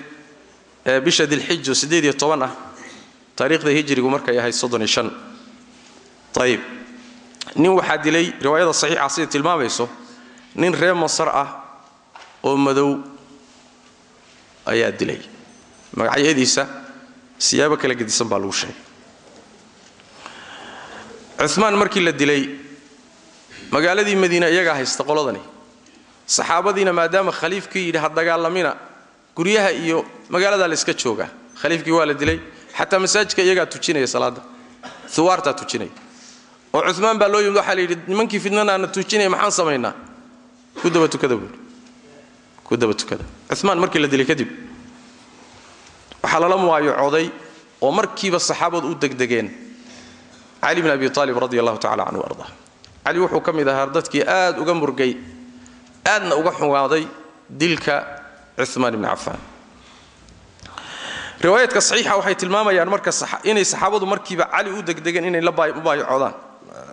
bisha dilxijo siddeed iyo toban ah taariikhda hijrigu markay ahayd soddon iyo shan. Ayib nin waxaa dilay riwaayada saxiixa siday tilmaamayso nin reer masar ah oo madow ayaa dilay. Magacyadiisa siyaabo kala gedisan baa lagu sheegay. Cumaan markii la dilay magaaladii madiina iyagaa haysta qoladani saxaabadiina maadaama khaliifkii yidhi ha dagaalamina guryaha iyo magaaladaa la iska joogaa khaliifkii waa la dilay xataa masaajidka iyagaa tujinaya salaada uwaartaa tujinaya oo cumaan baa loo yimid waxaa la yidhi nimankii fidnanaana tujinaya maxaan samaynaa? Ku daba tukada buui ku daba tukada. Cumaan markii la dilay kadib waxaa lala muwaayacooday oo markiiba saxaabadu u degdegeen. Cali bn abi aalib radi allahu tacala canhu arda cali wuxuu ka mid ahaa dadkii aad uga murgay aadna uga xumaaday dilka cumaan ibni cafaan riwaayaadka saxiixa waxay tilmaamayaan marka inay saxaabadu markiiba cali u degdegeen inay la mubaayacoodaan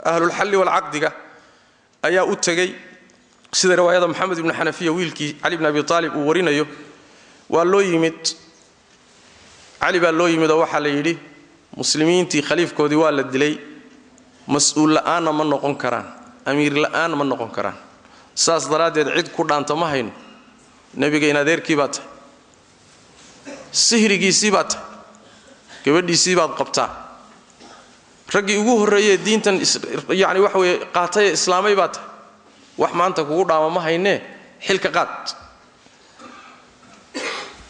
ahlulxalli walcaqdiga ayaa u tegey sida riwaayada moxamed ibni xanafiya wiilkii cali bn abi aalib uu warinayo waa loo yimid cali baa loo yimid oo waxaa la yidhi muslimiintii khaliifkoodii waa la dilay mas'uul ma noqon karaan amiir la'aan ma noqon karaan saas daraaddeed cid ku dhaanta ma hayno. Nebigayn adeerkii baa tahay. Sihrigiisii baa tahay. Gabadhiisii baad qabtaa. Raggii ugu horreeyee diintan yacni waxa weeye qaatayee islaamay baa tahay. Wax maanta kugu dhaama ma haynee? Xilka qaad.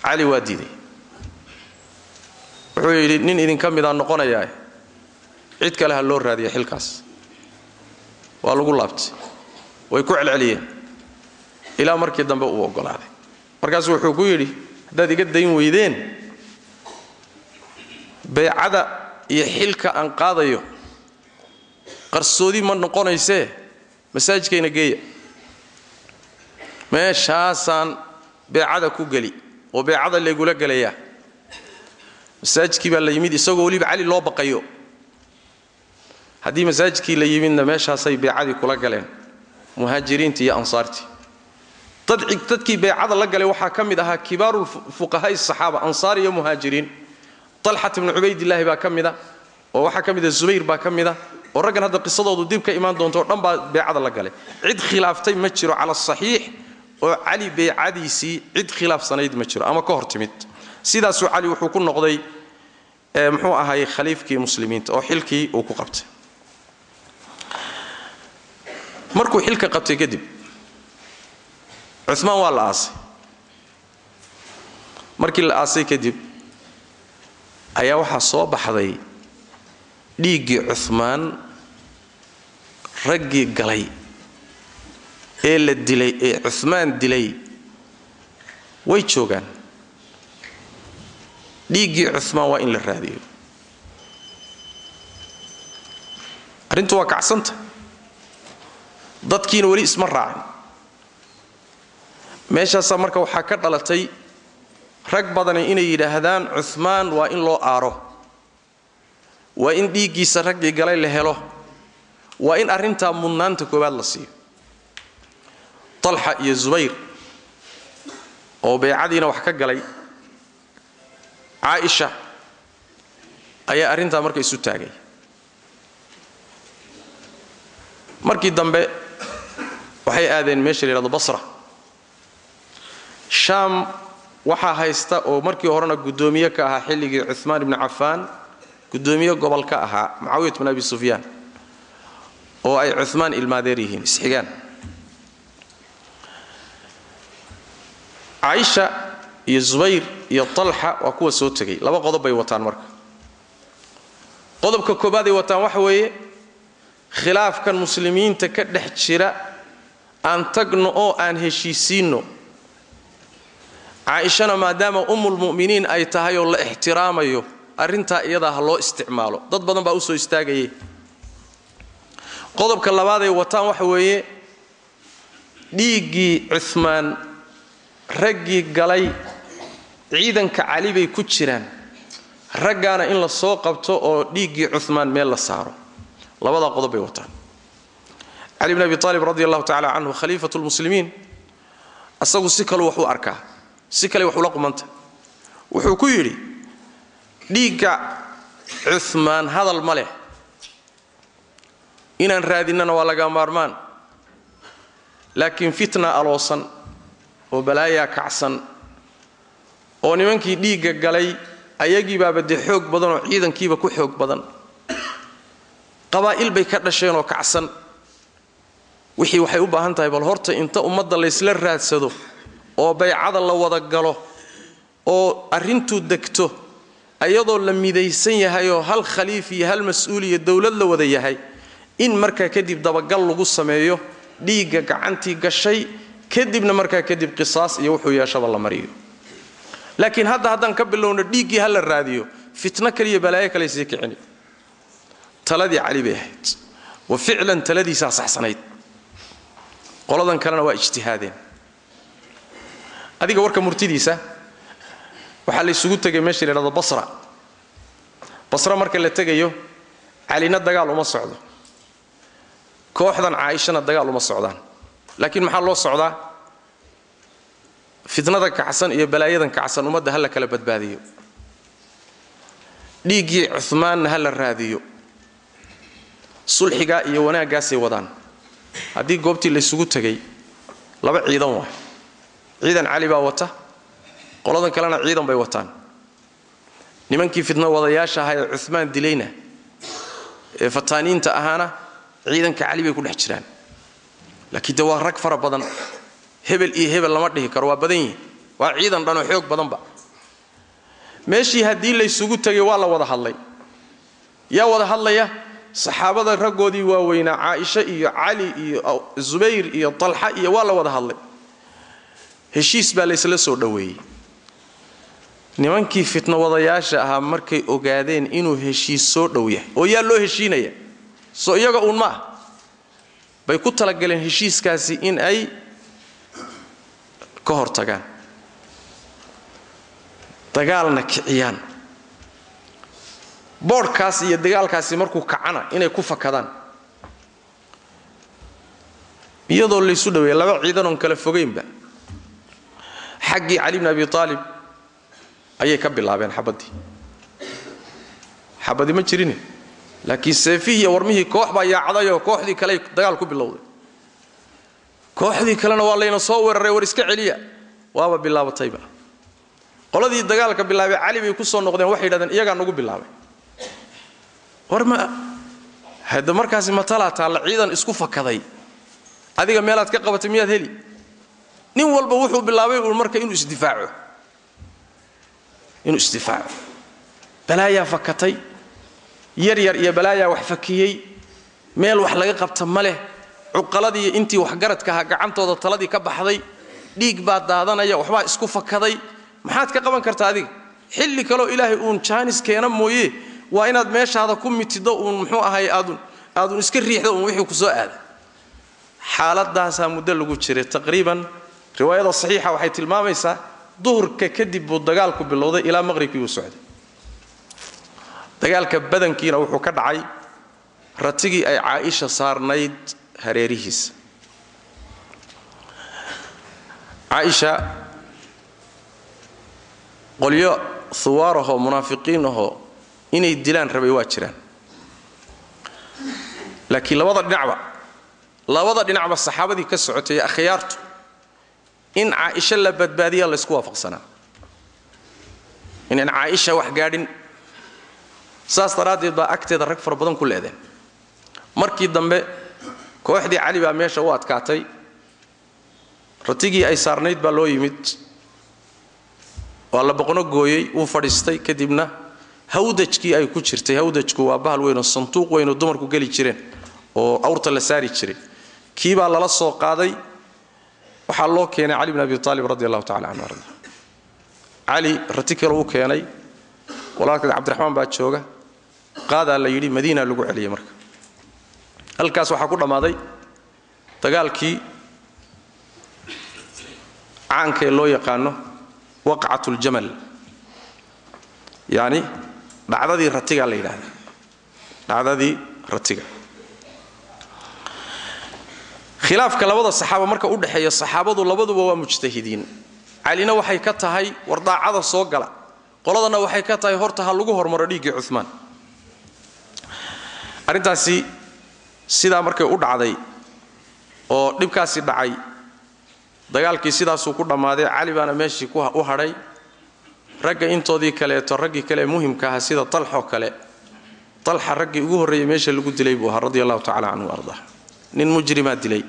Cali waa diiday wuxuu yidhi nin idinka midaan noqonayaa. Cid kale ha loo raadiya xilkaas. Waa lagu laabtay way ku celceliyeen. Ilaa markii dambe uu oggolaaday markaasu wuxuu ku yidhi haddaad iga dayn weydeen baycada iyo xilka aan qaadayo qarsoodi ma noqonaysee? Masaajidkayna geeya. Meeshaasaan beecada ku geli oo beecada laygula gelayaa. Masaajidkii baa la yimid isagoo weliba cali loo baqayo. Haddii masaajidkii la yimidna meeshaasay beecadii kula galeen muhaajiriintii iyo ansaartii. Dadkii beecada la galay waxaa ka mid ahaa kibaaru fuqahaai saxaaba ansaar iyo muhaajiriin. Talxat ibnu cubaydillaahi baa ka mida oo waxaa ka mida zubayr baa ka mida oo raggan hadda qisadoodu dib ka imaan doonto o dhan baa beecada la galay. Cid khilaaftay ma jiro cala saxiix oo cali beecadiisii cid khilaafsanayd ma jiro ama ka hor timid. Sidaasuu cali wuxuu ku noqday muxuu ahaay khaliifkii muslimiinta oo xilkii uu ku qabtay markuu xilka qabtay kadib cumaan waa la aasay. Markii la aasay kadib ayaa waxaa soo baxday dhiiggii cumaan raggii galay ee la dilay ee cumaan dilay. Way joogaan. Dhiiggii cumaan waa in la raadiyo. Arrintu waa kacsanta dadkiina weli isma raacin. Meeshaasaa marka waxaa ka dhalatay rag badani inay yidhaahdaan cumaan waa in loo aaro. Waa in dhiiggiisa raggii galay la helo. Waa in arrintaa mudnaanta koowaad la siiyo. Talxa iyo zubayr oo beecadiina wax ka galay caaisha ayaa arrintaa marka isu taagay. Markii dambe waxay aadeen meesha la yhahdo basra. Shaam waxaa haysta oo markii horena guddoomiye ka ahaa xilligii cumaan ibni cafaan guddoomiye gobol ka ahaa mucaawiyat bin abi sufyaan oo ay cumaan ilmaadeer yihiin isxigaan caaisha iyo zubayr iyo talxa waa kuwa soo tegay laba qodob bay wataan marka. Qodobka koobaad ay wataan waxa weeye khilaafkan muslimiinta ka dhex jira aan tagno oo aan heshiisiinno. Caaishana maadaama ummulmu'miniin ay tahay oo la ixtiraamayo arrintaa iyadaa ha loo isticmaalo. Dad badan baa u soo istaagayay. Qodobka labaaday wataan waxa weeye dhiiggii cumaan raggii galay ciidanka cali bay ku jiraan. Raggaana in la soo qabto oo dhiiggii cumaan meel la saaro. Labadaa qodob bay wataan cali bn abi aalib radi allahu tacala canhu khaliifat lmuslimiin asagu si kalu wax u arkaa si kale wax ula qumanta. Wuxuu ku yidhi dhiigga cumaan hadal ma leh. Inaan raadinnana waa laga maarmaan. Laakiin fitna aloosan oo balaayaa kacsan oo nimankii dhiigga galay ayagiibaaba dee xoog badan oo ciidankiiba ku xoog badan. Qabaa'il bay ka dhasheen oo kacsan wixii waxay u baahan tahay bal horta inta ummadda laysla raadsado oo baycada la wada galo oo arrintuu degto ayadoo la midaysan yahay oo hal khaliif iyo hal mas'uul iyo dowlad la wada yahay in markaa kadib dabagal lagu sameeyo dhiigga gacantii gashay kadibna markaa kadib qisaas iyo wuxuu yeeshaba la mariyo. Laakiin hadda haddaan ka bilowno dhiiggii ha la raadiyo fitno kaliya balaayo kale sii kicini. Taladii cali bay ahayd. Wa ficlan taladiisaa saxsanayd qoladan kalena waa ijtihaadeen. Adiga warka murtidiisa waxaa la isugu tegay meesha la yidhahdo basra. Basra marka la tegayo calina dagaal uma socdo. Kooxdan caaishana dagaal uma socdaan. Laakiin maxaa loo socdaa? Fitnada kacsan iyo balaayadan kacsan ummadda ha la kala badbaadiyo. Dhiiggii cumaanna ha la raadiyo. Sulxigaa iyo wanaaggaasay wadaan haddii goobtii laysugu tegay laba ciidan waay. Ciidan cali baa wata qoladan kalena ciidan bay wataan. Nimankii fitno wadayaasha ahaa ee cumaan dilayna ee fataaniinta ahaana ciidanka cali bay ku dhex jiraan. Laakiin de waa rag fara badan hebel iyo hebel lama dhihi karo waa badan yihiin waa ciidan dhanoo xoog badanba meeshii haddii laysugu tegay waa la wada hadlay. Yaa wada hadlaya saxaabada raggoodii waaweynaa caaisha iyo cali iyo zubayr iyo talxa iyo waa la wada hadlay. Heshiis baa laysla soo dhoweeyey. Nimankii fitno wadayaasha ahaa markay ogaadeen inuu heshiis soo dhow yahay oo yaa loo heshiinaya soo iyaga uun ma ah bay ku talagaleen heshiiskaasi in ay ka hortagaan. Dagaalna kiciyaan boodhkaas iyo dagaalkaasi markuu kacana inay ku fakadaan. Iyadoo laysu dhaweeya laba ciidanoon kala fogaynba xaggii cali bni abi aalib ayay ka bilaabeen xabaddii xabadi ma jirine? Laakiin seefihii iyo warmihii koox baa yaacdayoo kooxdii kale dagaal ku bilowday. Kooxdii kalena waa layna soo weeraray war iska celiya. Waaba bilaabatayba. Qoladii dagaalka bilaabay cali bay ku soo noqdeen waxay yidhahdeen iyagaa nagu bilaabay war ma hadda markaasi matalaa taalla ciidan isku fakaday. Adiga meelaad ka qabatay miyaad heli. Nin walba wuxuu bilaabay uun marka inuu isdifaaco. Inuu isdifaaco. Balaayaa fakatay. Yar yar iyo balaayaa wax fakiyey. Meel wax laga qabta ma leh. Cuqaladii intii waxgaradka ahaa gacantooda taladii ka baxday. Dhiig baa daadanaya waxbaa isku fakaday. Maxaad ka qaban kartaa adiga? Xilli kaloo ilaahay uun jaanis keena mooye waa inaad meeshaada ku mitido uun muxuu ahay aadun aadun iska riixdo uun wixii ku soo aada xaaladaasaa muddo lagu jiray. Taqriiban riwaayada saxiixa waxay tilmaamaysaa duhurka kadib buu dagaalku bilowday ilaa maqribkii uu socday. Dagaalka badankiina wuxuu ka dhacay ratigii ay caaisha saarnayd hareerihiisa. Caaisha qolyo huwaarahoo munaafiqiin ahoo inay dilaan rabay waa jiraan. Laakiin labada dhinacba labada dhinacba saxaabadii ka socotay akhyaartu in caaisha la badbaadiya laysku waafaqsanaa. Inaan caaisha wax gaadhin saas daraaddeed baa agteeda rag fara badan ku leedeen. Markii dambe kooxdii cali baa meesha u adkaatay. Ratigii ay saarnayd baa loo yimid. Waa la boqno gooyey wuu fadhiistay kadibna hawdajkii ay ku jirtay hawdajku waa bahal weynoo sanduuq weynoo dumarku geli jireen oo awrta la saari jiray. Kii baa lala soo qaaday? Waxaa loo keenay cali bn abi aalib radi allahu tacala canhu arda cali rati kale uu keenay walaalkeed cabdiraxmaan baa jooga. Qaadaa la yidhi madiina lagu celiyey marka. Halkaas waxaa ku dhammaaday dagaalkii caankee loo yaqaano waqcat ljamal dhacdadii ratigaa la yidhaahda dhacdadii ratiga. Khilaafka labada saxaaba marka u dhexeeya saxaabadu labaduba waa mujtahidiin. Calina waxay ka tahay war daacada soo gala. Qoladana waxay ka tahay horta ha lagu hormaro dhiiggii cumaan arrintaasi sidaa markay u dhacday oo dhibkaasi dhacay dagaalkii sidaasuu ku dhammaaday cali baana meeshii u hadhay ragga intoodii kaleeto raggii kale muhimka aha sida talxoo kale talxa raggii ugu horreeyey meesha lagu dilay buu ahaa radi allahu tacala canhu arda nin mujrimaa dilay.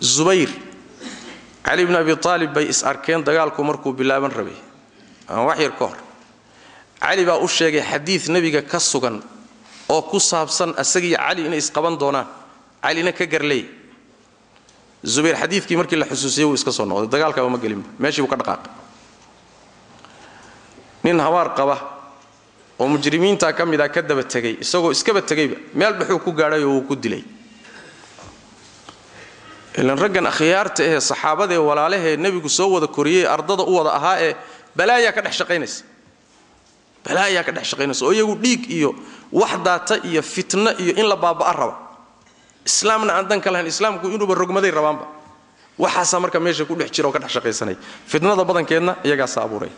Zubayr cali bni abi aalib bay is arkeen dagaalku markuu bilaaban rabay. Ama wax yar ka hor. Cali baa u sheegay xadiid nebiga ka sugan oo ku saabsan asagii cali inay isqaban doonaan. Calina ka garleey zubayr xadiidkii markii la xusuusiyey wuu iska soo noqday. Dagaalkaaba ma gelinba meeshii buu ka dhaqaaqay nin habaar qaba oo mujrimiintaa ka mid a ka daba tegay isagoo iskaba tegayba meel dhexuu ku gaadhay oo wuu ku dilay. Ilan raggan akhyaarta ahee saxaabadaee walaalahee nebigu soo wada koriyey ardada u wada ahaa ee balaayaa ka dhex shaqaynaysa. Balaayaa ka dhex shaqaynaysa oo iyagu dhiig iyo wax daata iyo fitno iyo in la baaba'a raba. Islaamna aan dan ka lahayn islaamku inuuba rogmaday rabaanba. Waxaasaa marka meesha ku dhex jira oo ka dhex shaqaysanaya fitnada badankeedna iyagaasa abuuray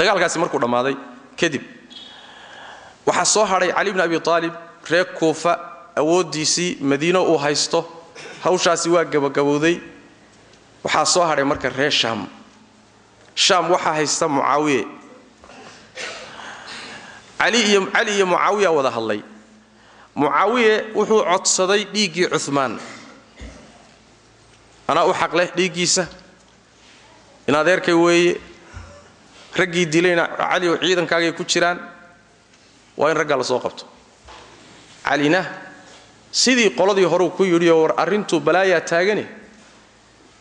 dagaalkaasi markuu dhammaaday kadib waxaa soo hadhay cali bni abi aalib reer kuufa awooddiisii madiino uu haysto hawshaasi waa gabagabowday. Waxaa soo hadhay marka reer shaam. Shaam waxaa haysta mucaawiye. Cali iyo mucaawiya wada hadlay. Mucaawiye wuxuu codsaday dhiiggii cumaan anaa u xaq leh dhiiggiisa? In adeerkay weeye raggii dilayna cali ciidankaagay ku jiraan waa in raggaa la soo qabto. Calina sidii qoladii horeu ku yidhi oo war arrintuu balaayaa taagani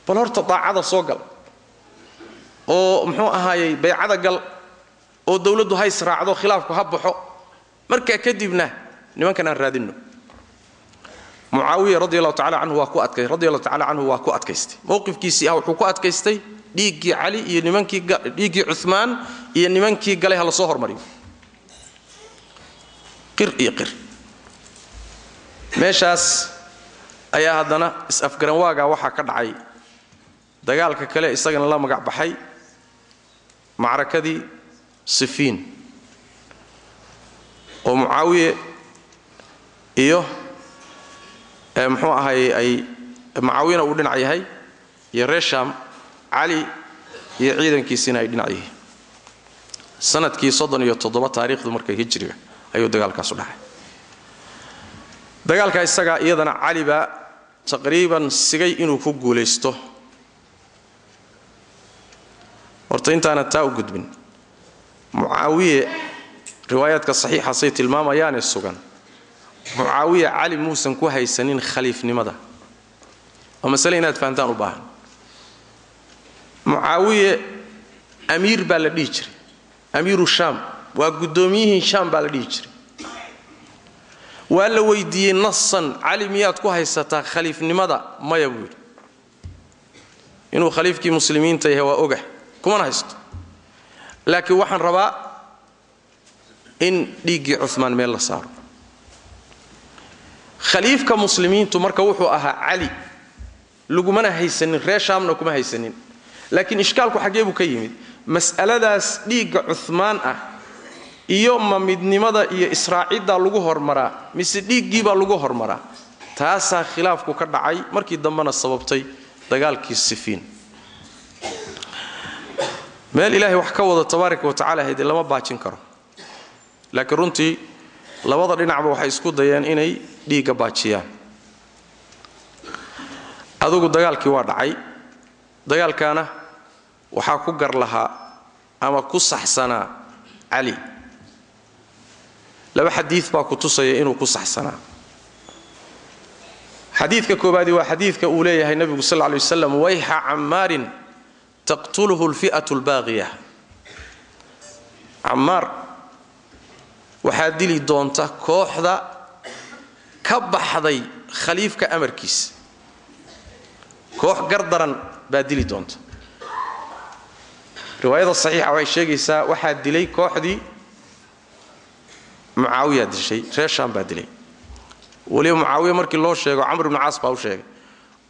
bal horta daacada soo gal oo muxuu ahaayey baycada gal oo dowladdu ha israacdo khilaafku ha baxo markaa kadibna nimankan aan raadinno. Mucaawiya radi allahu tacala canhu waa ku adkay radi allahu tacala canhu waa ku adkaystay. Mowqifkiisii ah wuxuu ku adkaystay dhiiggii cali iyo nimankii dhiiggii cumaan iyo nimankii galay ha la soo hormariyo. Qir iyo qir. Meeshaas ayaa haddana is-afgaranwaagaa waxaa ka dhacay. Dagaalka kale isagana la magac baxay. Macrakadii sifiin oo mucaawiye iyo muxuu ahaye ay mucaawiyana uu dhinac yahay iyo reer shaam cali iyo ciidankiisiina ay dhinac yihiin. Sanadkii soddon iyo toddoba taariikhdu marka hijriga ayuu dagaalkaasu dhacay. Dagaalka isagaa iyadana cali baa taqriiban sigay inuu ku guulaysto. Horta intaana taa u gudbin. Mucaawiye riwaayaadka saxiixasay tilmaamayaane sugan. Mucaawiye cali muusan ku haysanin khaliifnimada. Waa masale inaad fahantaan u baahan mucaawiye amiir baa la dhihi jiray. Amiiru shaam waa guddoomiyihii shaam baa la dhihi jiray. Waa la weydiiyey nasan cali miyaad ku haysataa khaliifnimada? Maya buu yidhi. Inuu khaliifkii muslimiinta yahay waa ogah kumana haysto. Laakiin waxaan rabaa in dhiiggii cumaan meel la saaro. Khaliifka muslimiintu marka wuxuu ahaa cali. Lagumana haysanin reer shaamna kuma haysanin laakiin ishkaalku xaggee buu ka yimid. Mas'aladaas dhiigga cumaan ah iyo ma midnimada iyo israaciddaa lagu hormaraa mise dhiiggiibaa lagu hormaraa taasaa khilaafku ka dhacay markii dambena sababtay dagaalkii sifiin. Meel ilaahay wax ka wada tabaaraka wa tacala haydee lama baajin karo. Laakiin runtii labada dhinacba waxay isku dayeen inay dhiigga baajiyaan. Adugu dagaalkii waa dhacay. Dagaalkaana waxaa ku gar lahaa ama ku saxsanaa cali. laba xadiid baa ku tusaya inuu ku saxsanaa. xadiidka koobaadi waa xadiidka uu leeyahay nebigu sal ly waslam wayxa cammaarin taqtuluhu lfi'atu lbaaqiya cammaar waxaa dili doonta kooxda ka baxday khaliifka amarkiisa koox gardaran baa dili doonta riwaayada saxiixa waxay sheegaysaa waxaa dilay kooxdii mucaawiyaa dishay reer shaam baa dilay. Weliba mucaawiya markii loo sheego camr ibnu caas baa u sheegay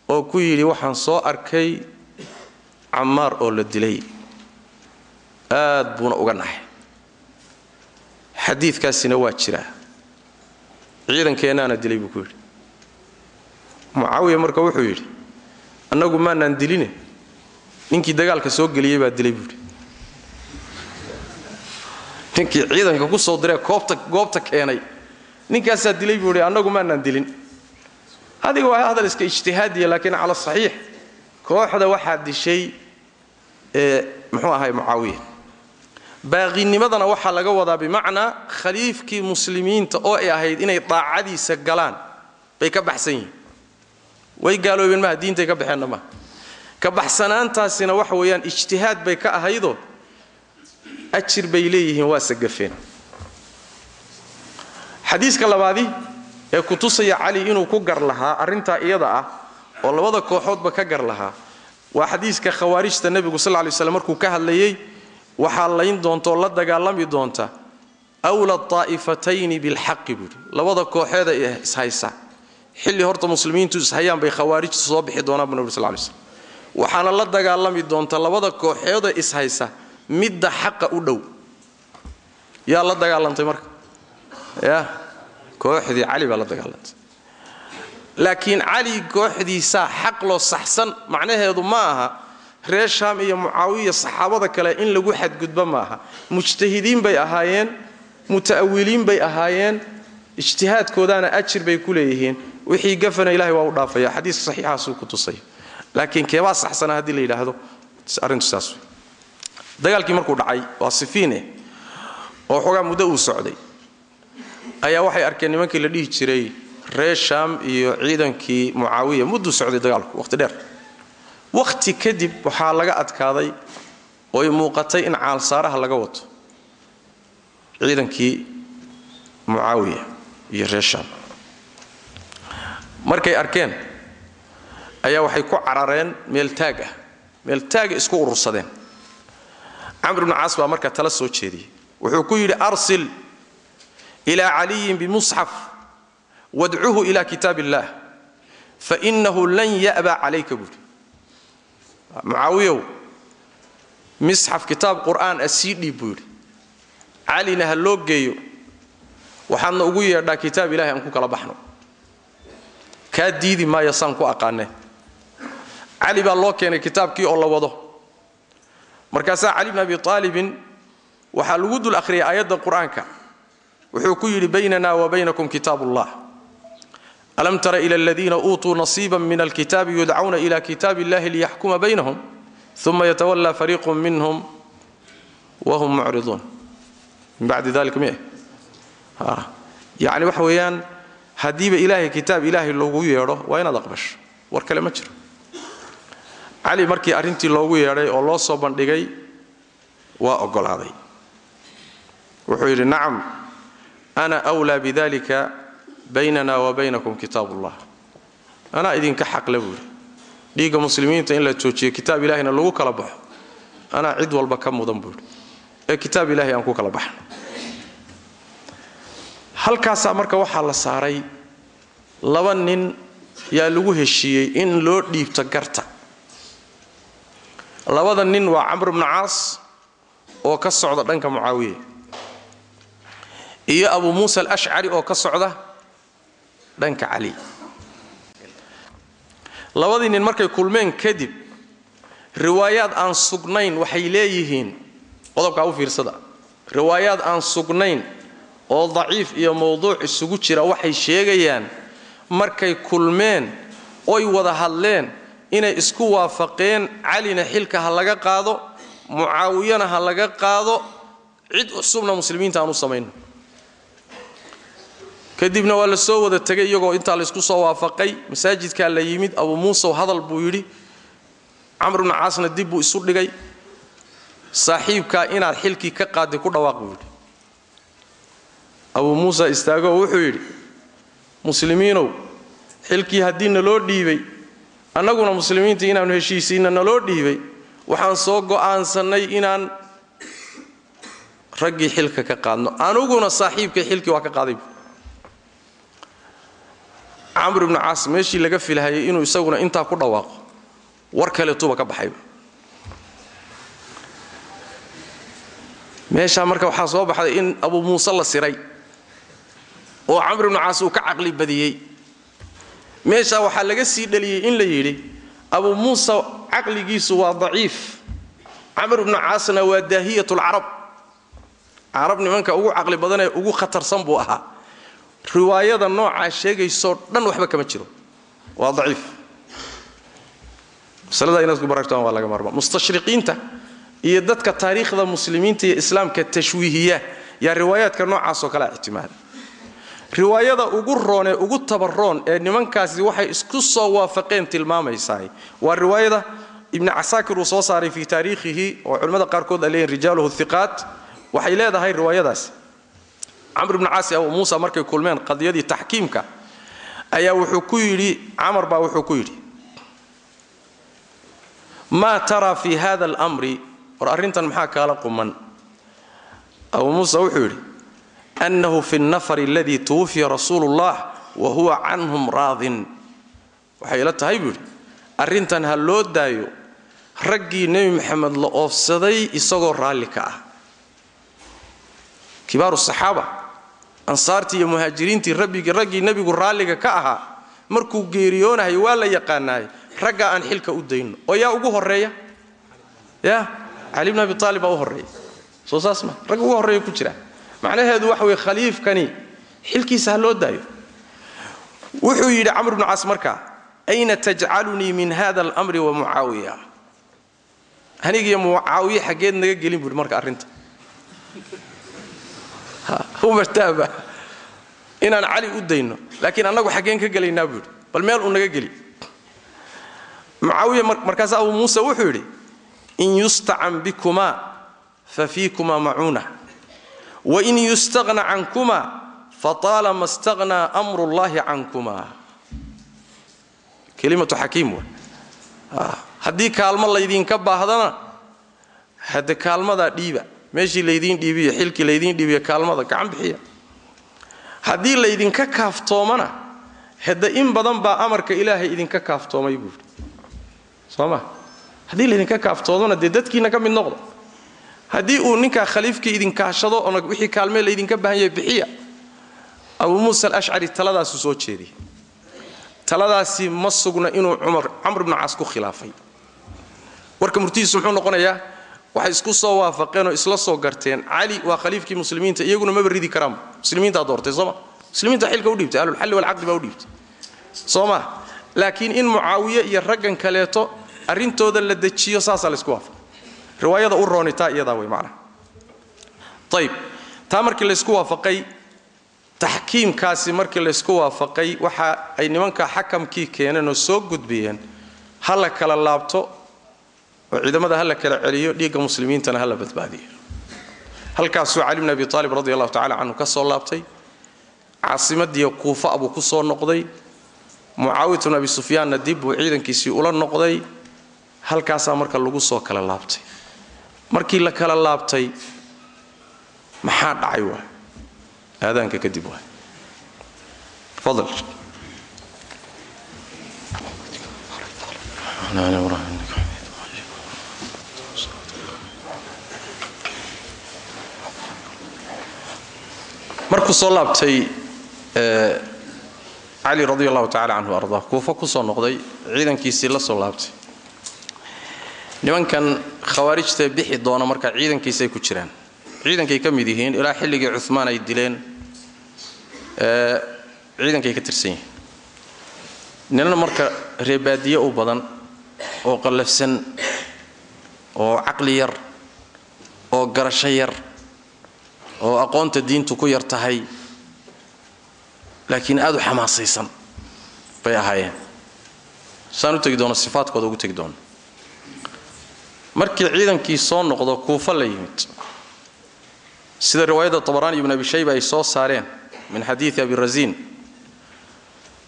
oo ku yidhi waxaan soo arkay cammaar oo la dilay. Aad buuna uga naxay xadiidkaasina waa jiraa. Ciidankeennaana dilay buu ku yidhi. Mucaawiya marka wuxuu yidhi annagu maanaan diline? Ninkii dagaalka soo geliyey baa dilay buuhi ninkii ciidanka ku soo diree goobta keenay. Ninkaasaa dilay buu hi annagu maanaan dilin. Adiga waa hadal iska ijtihaadiya laakiin cala saxiix kooxda waxaa dishay ee muxuu ahay mucaawiya baaqinimadana waxaa laga wadaa bimacnaa khaliifkii muslimiinta oo ay ahayd inay daacadiisa galaan bay ka baxsan yihiin. Way gaaloobeen maha diintay ka baxeenna maha ka baxsanaantaasina waxa weeyaan ijtihaad bay ka ahaydoo ajir bay leeyihiin waa sagafeen. Xadiiska labaadi ee ku tusaya cali inuu ku gar lahaa arrintaa iyada ah oo labada kooxoodba ka gar lahaa waa xadiiska khawaarijta nebigu sal lay slam markuu ka hadlayey waxaa layn doonta oo la dagaalami doonta wla aa'ifatayni bilxaqi buuhi labada kooxeeda ee ishaysa. Xilli horta muslimiintu ishayaan bay khawaarijtu soo bixi doonaan bu nabig sal lay slm waxaana la dagaalami doonta labada kooxeeda ishaysa midda xaqa u dhow. Yaa la dagaalantay marka? Ya kooxdii cali baa la dagaalantay. Laakiin cali kooxdiisaa xaq loo saxsan macnaheedu ma aha reer shaam iyo mucaawiya saxaabada kale in lagu xadgudba maaha mujtahidiin bay ahaayeen muta'awiliin bay ahaayeen ijtihaadkoodaana ajir bay ku leeyihiin. Wixii gafana ilahay waa u dhaafaya. Xadiiska saxiixaasuu ku tusaya laakiin keebaa saxsana haddii la yidhaahdo arrintu saas wey dagaalkii markuu dhacay waa sifiine oo xoogaa muddo uu socday ayaa waxay arkeen nimankii la dhihi jiray reer shaam iyo ciidankii mucaawiya mudduu socday dagaalku waqti dheer. Wakhti kadib waxaa laga adkaaday oo ay muuqatay in caalsaaraha laga wato ciidankii mucaawiya iyo reer shaam markay arkeen ayaa waxay ku carareen meel taag ah meel taaga isku urursadeen camr bnu caas baa markaa tala soo jeediyey. Wuxuu ku yidhi arsil ilaa caliyin bimusxaf wadcuhu ila kitaab illaah fainahu lan ya'ba calayka buuri mucaawiyow misxaf kitaab qur'aan ah sii dhiib buu yidhi. Calina ha loo geeyo waxaadna ugu yeedhaa kitaab ilahay aan ku kala baxno. Kaa diidi maayo saan ku aqaanee cali baa loo keenay kitaabkii oo la wado markaasaa cali bn abi aalibin waxaa lagu dul akhriyay aayadda qur'aanka. Wuxuu ku yidhi baynana wa baynakum kitaab ullah alam tara ila aladiina uutuu nasiiba min alkitaabi yudcawna ila kitaab illahi liyaxkuma baynahum uma yatawallaa fariiqun minhum wahum mucriduun. Min bacdi dalika mi yacni waxa weeyaan haddiiba ilaahay kitaab ilaahay loogu yeedho waa inaad aqbasho. War kale ma jiro cali markii arrintii loogu yeedhay oo loo soo bandhigay waa oggolaaday wuxuu yidhi nacam ana wlaa bidalika baynana wa baynakum kitaab ullah anaa idinka xaqle buuhi dhiigga muslimiinta in la joojiyo kitaab ilahayna lagu kala baxo anaa cid walba ka mudan buuhi ee kitaab ilahay aan ku kala baxno. Halkaasaa marka waxaa la saaray laba nin yaa lagu heshiiyey in loo dhiibto garta labada nin waa camr bnu caas oo ka socda dhanka mucaawiya iyo abu muusa alashcari oo ka socda dhanka cali. Labadii nin markay kulmeen kadib riwaayaad aan sugnayn waxay leeyihiin qodobkaa u fiirsada riwaayaad aan sugnayn oo daciif iyo mowduuc isugu jira waxay sheegayaan markay kulmeen oy wada hadleen inay isku waafaqeen calina xilka ha laga qaado mucaawiyana ha laga qaado cid cusubna muslimiinta aan u samayno kadibna waa la soo wada tegay iyagoo intaa laysku soo waafaqay masaajidkaa la yimid abu muusew hadal buu yidhi camr bnu caasna dib buu isu dhigay saaxiibkaa inaad xilkii ka qaadday ku dhawaaq buu yidhi. Abuu muusa istaagoo wuxuu yidhi muslimiinow xilkii haddii naloo dhiibay annaguna muslimiinta inaannu heshiisiinna naloo dhiibay waxaan soo go'aansannay inaan raggii xilka ka qaadno. Anuguna saaxiibkay xilkii waa ka qaaday. Camr ibnu caas meeshii laga filhayay inuu isaguna intaa ku dhawaaqo. War kaleetuba ka baxayba meeshaa marka waxaa soo baxday in abuu muuse la siray oo camr ibnu caas uu ka caqli badiyey meeshaa waxaa laga sii dhaliyey in la yidhi abu muusa caqligiisu waa daciif. Camr ibnu caasna waa daahiyat lcarab carab nimanka ugu caqli badan ee ugu khatarsan buu ahaa. Riwaayada noocaa sheegaysoo dhan waxba kama jiro. Waa daciif. Masalada inaad ku baragtaan waa laga maarmaa mustashriqiinta iyo dadka taariikhda muslimiinta iyo islaamka tashwiihiya yaa riwaayaadka noocaasoo kale ictimaada riwaayada ugu roon ee ugu tabaroon ee nimankaasi waxay isku soo waafaqeen tilmaamaysaa waa riwaayada ibni casaakir uu soo saaray fii taariikhihi oo culimmada qaarkood ay leeyihiin rijaaluhu hiqaat waxay leedahay riwaayadaasi camr ibnu caasi abu muusa markay kulmeen qadiyadii taxkiimka ayaa wuxuu ku yidhi camar baa wuxuu ku yidhi maa taraa fi hada almri war arrintan maxaa kaala quman? Abu muusa wuxuu yidhi annahu fi nnafar aladii tuwufiya rasuulu ullah wa huwa canhum raadin waxay ila tahay buu yidhi arrintan ha loo daayo raggii nebi maxamed la oofsaday isagoo raalli ka ah kibaaru saxaaba ansaartii iyo muhaajiriintii raggii nebigu raalliga ka ahaa markuu geeriyoonahay waa la yaqaanaay raggaa aan xilka u dayno oo yaa ugu horreeya ya cali bn abi aalib baa u horreeya soo saas ma ragga ugu horreeya ku jira macnaheedu waxa weye khaliifkani xilkiisa ha loo daayo. Wuxuu yidhi camr bnu caas markaa ayna tajcalunii min hada almri wa mucaawiya? Anigiyo mucaawiye xaggeed naga gelin buuhi marka arrinta. Umartaaba inaan cali u dayno laakiin annagu xaggeen ka gelaynaa buuhi bal meel uu naga geli. Mucaawiya markaas abu muuse wuxuu yidhi in yustacan bikumaa fa fiikumaa macuuna wain yustaqna cankuma fataalama istaqnaa amru llahi cankuma kelimatu xakiim wa. Haddii kaalmo laydinka baahdana hadde kaalmadaa dhiiba meeshii laydiin dhiibiyo xilkii laydiin dhiibiyo kaalmada gacan bixiya. Haddii laydinka kaaftoomana hadde in badan baa amarka ilaahay idinka kaaftoomay buuri soo ma? Haddii laydinka kaaftoomana dee dadkiina ka mid noqda haddii uu ninkaa khaliifkii idinkaashado oona wixii kaalmee laydinka baahan yahay bixiya abuu muusa alashcari taladaasu soo jeediyay taladaasi ma sugna inuu camr ibnu caas ku khilaafay. Warka murtihiisu muxuu noqonayaa waxay isku soo waafaqeen oo isla soo garteen cali waa khaliifkii muslimiinta iyaguna maba ridi karaan muslimiintaa doortay sooma muslimiinta xilka u dhiibtay ahlulxalli walcaqdi baa u dhiibtay soo ma? Laakiin in mucaawiye iyo raggan kaleeto arrintooda la dejiyo saasaa laysku waafaqay riwaayada u roonitaa iyadaa wey macnaha ayib taa markii laysku waafaqay taxkiimkaasi markii laysku waafaqay waxa ay nimanka xakamkii keeneen oo soo gudbiyeen ha la kala laabto oo ciidamada ha la kala celiyo dhiigga muslimiintana ha la badbaadiyo. Halkaasuu cali bn abi aalib radi allahu tacala canhu ka soo laabtay. Caasimadiiyo kuufa buu ku soo noqday. Mucaawiyat bn abi sufyaanna dib buu ciidankiisii ula noqday. Halkaasaa marka lagu soo kala laabtay markii la kala laabtay maxaa dhacay waay? Aadaanka kadib waay. Fadl. Markuu soo laabtay cali radi allahu tacala canhu ardaa kuufa ku soo noqday ciidankiisii la soo laabtay nimankan khawaarijtae bixi doona marka ciidankiisay ku jiraan. Ciidankay ka mid yihiin ilaa xilligii cumaan ay dileen ciidankay ka tirsan yihiin. Ninana marka reebaadiye u badan oo qallafsan oo caqli yar oo garasho yar oo aqoonta diintu ku yar tahay laakiin aad u xamaasaysan bay ahaayeen. Saan u tegi doono sifaadkooda ugu tegi doono markii ciidankii soo noqdo kuufa la yimid. Sida riwaayadda tabaraani ibn abi shayba ay soo saareen min xadiidi abirasiin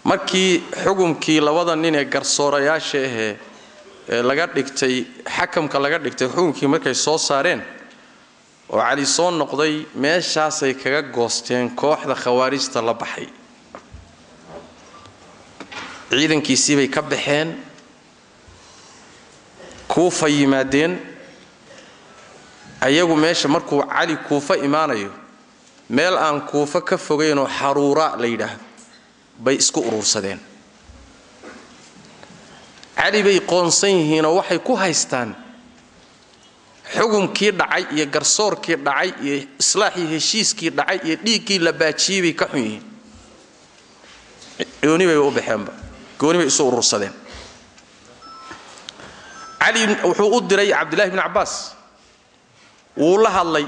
markii xukumkii labada nin ee garsoorayaasha ahee ee laga dhigtay xakamka laga dhigtay xukumkii markay soo saareen oo cali soo noqday meeshaasay kaga goosteen kooxda khawaarijta la baxay. Ciidankiisiibay ka baxeen kuufa yimaadeen ayagu meesha markuu cali kuufa imaanayo meel aan kuufa ka fogaynoo xaruura la yidhaahdo bay isku urursadeen. Cali bay qoonsan yihiinoo waxay ku haystaan xukumkii dhacay iyo garsoorkii dhacay iyo islaaxii heshiiskii dhacay iyo dhiiggii la baajiyey bay ka xun yihiin. Gooni bay u baxeenba. Gooni bay isu urursadeen cali wuxuu u diray cabdillahi bni cabbaas wuu la hadlay.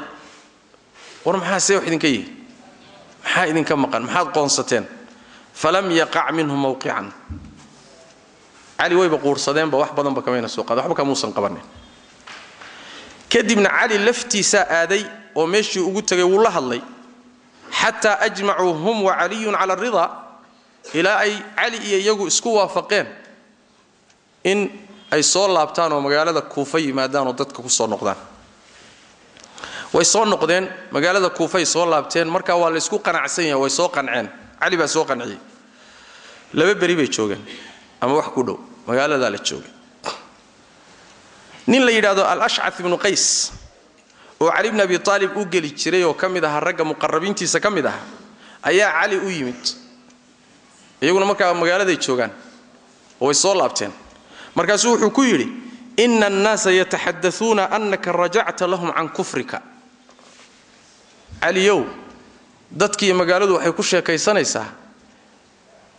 War maxaa see wax idinka yihi maxaa idinka maqan? Maxaad qoonsateen? Falam yaqac minhu mawqican. Cali wayba quursadeenba wax badanba kamayna soo qaadeen waxba kamuusan qabanin. Kadibna cali laftiisaa aaday oo meeshii ugu tegay wuu la hadlay. Xataa ajmacuu hum wa caliyun cala aridaa ilaa ay cali iyo iyagu isku waafaqeen in ay soo laabtaan oo magaalada kuufa yimaadaan oo dadka ku soo noqdaan. Way soo noqdeen magaalada kuufay soo laabteen markaa waa laysku qanacsan yahay way soo qanceen. Cali baa soo qanciyey. Laba beri bay joogeen ama wax ku dhow magaaladaa la joogay. Nin la yidhaahdo al-ashcaf ibnu qays oo cali bni abi aalib u geli jiray oo ka mid ahaa ragga muqarabiintiisa ka mid aha ayaa cali u yimid. Iyaguna markaa magaaladay joogaan oo way soo laabteen markaasuu wuxuu ku yidhi ina annaasa yataxadauuna annaka rajacta lahum can kufrika. Caliyow dadkii magaaladu waxay ku sheekaysanaysaa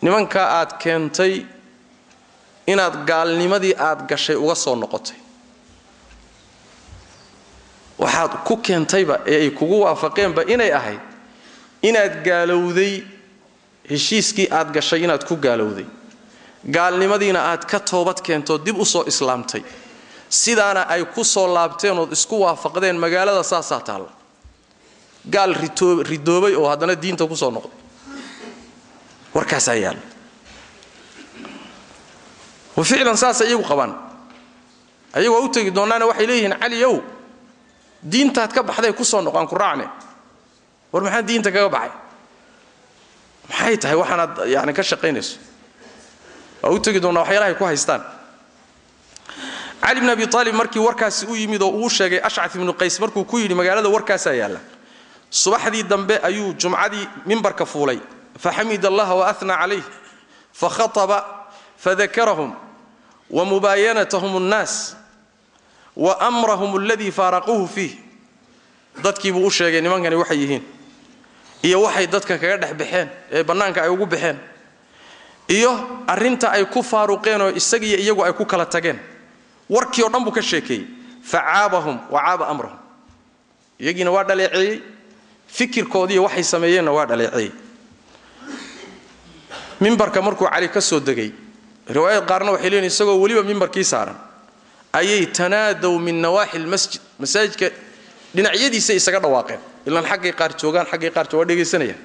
nimankaa aad keentay inaad gaalnimadii aad gashay uga soo noqotay. Waxaad ku keentayba ee ay kugu waafaqeenba inay ahayd inaad gaalowday heshiiskii aad gashay inaad ku gaalowday gaalnimadiina aad ka toobad keentoo dib u soo islaamtay. Sidaana ay ku soo laabteen ood isku waafaqdeen magaalada saasaa taalla. Gaal ridoobay oo haddana diinta ku soo noqday. Warkaasaa yaalla wa ficlan saasay iyagu qabaan. Ayagoo u tegi doonaana waxay leeyihiin caliyow diintaad ka baxday ku soo noqo aan ku raacne. War maxaa diinta kaga baxay? Maxay tahay waxaanaad yani ka shaqaynayso waa u tegi doonaa waxyaalahay ku haystaan. Cali bn abi aalib markii warkaasi u yimid oo uu sheegay ashcaf ibnu qays markuu ku yidhi magaalada warkaasaa yaalla subaxdii dambe ayuu jumcadii mimbarka fuulay. Faxamid allaha waana calayh fakhaطba fadakarahum wamubaayanatahum اnnaas wamrahum aladii faaraquuhu fiih. Dadkii buu sheegay nimankani waxay yihiin iyo waxay dadka kaga dhex ee bannaanka ay ugu baxeen iyo arrinta ay ku faaruqeen oo isagiiyo iyagu ay ku kala tageen. Warkii o dhan buu ka sheekeeyey. Facaabahum wa caaba amrahum. Iyagiina waa dhaleeceeyey. Fikirkoodiiyo waxay sameeyeenna waa dhaleeceeyey. Mimbarka markuu cali ka soo degay riwaayad qaarna waxay leeyihiin isagoo weliba mimbarkii saaran. Ayay tanaadow min nawaaxi lmasjid masaajidka dhinacyadiisay isaga dhawaaqeen. Ilaan xaggay qaar joogaan xaggay qaar waa dhegaysanayaan.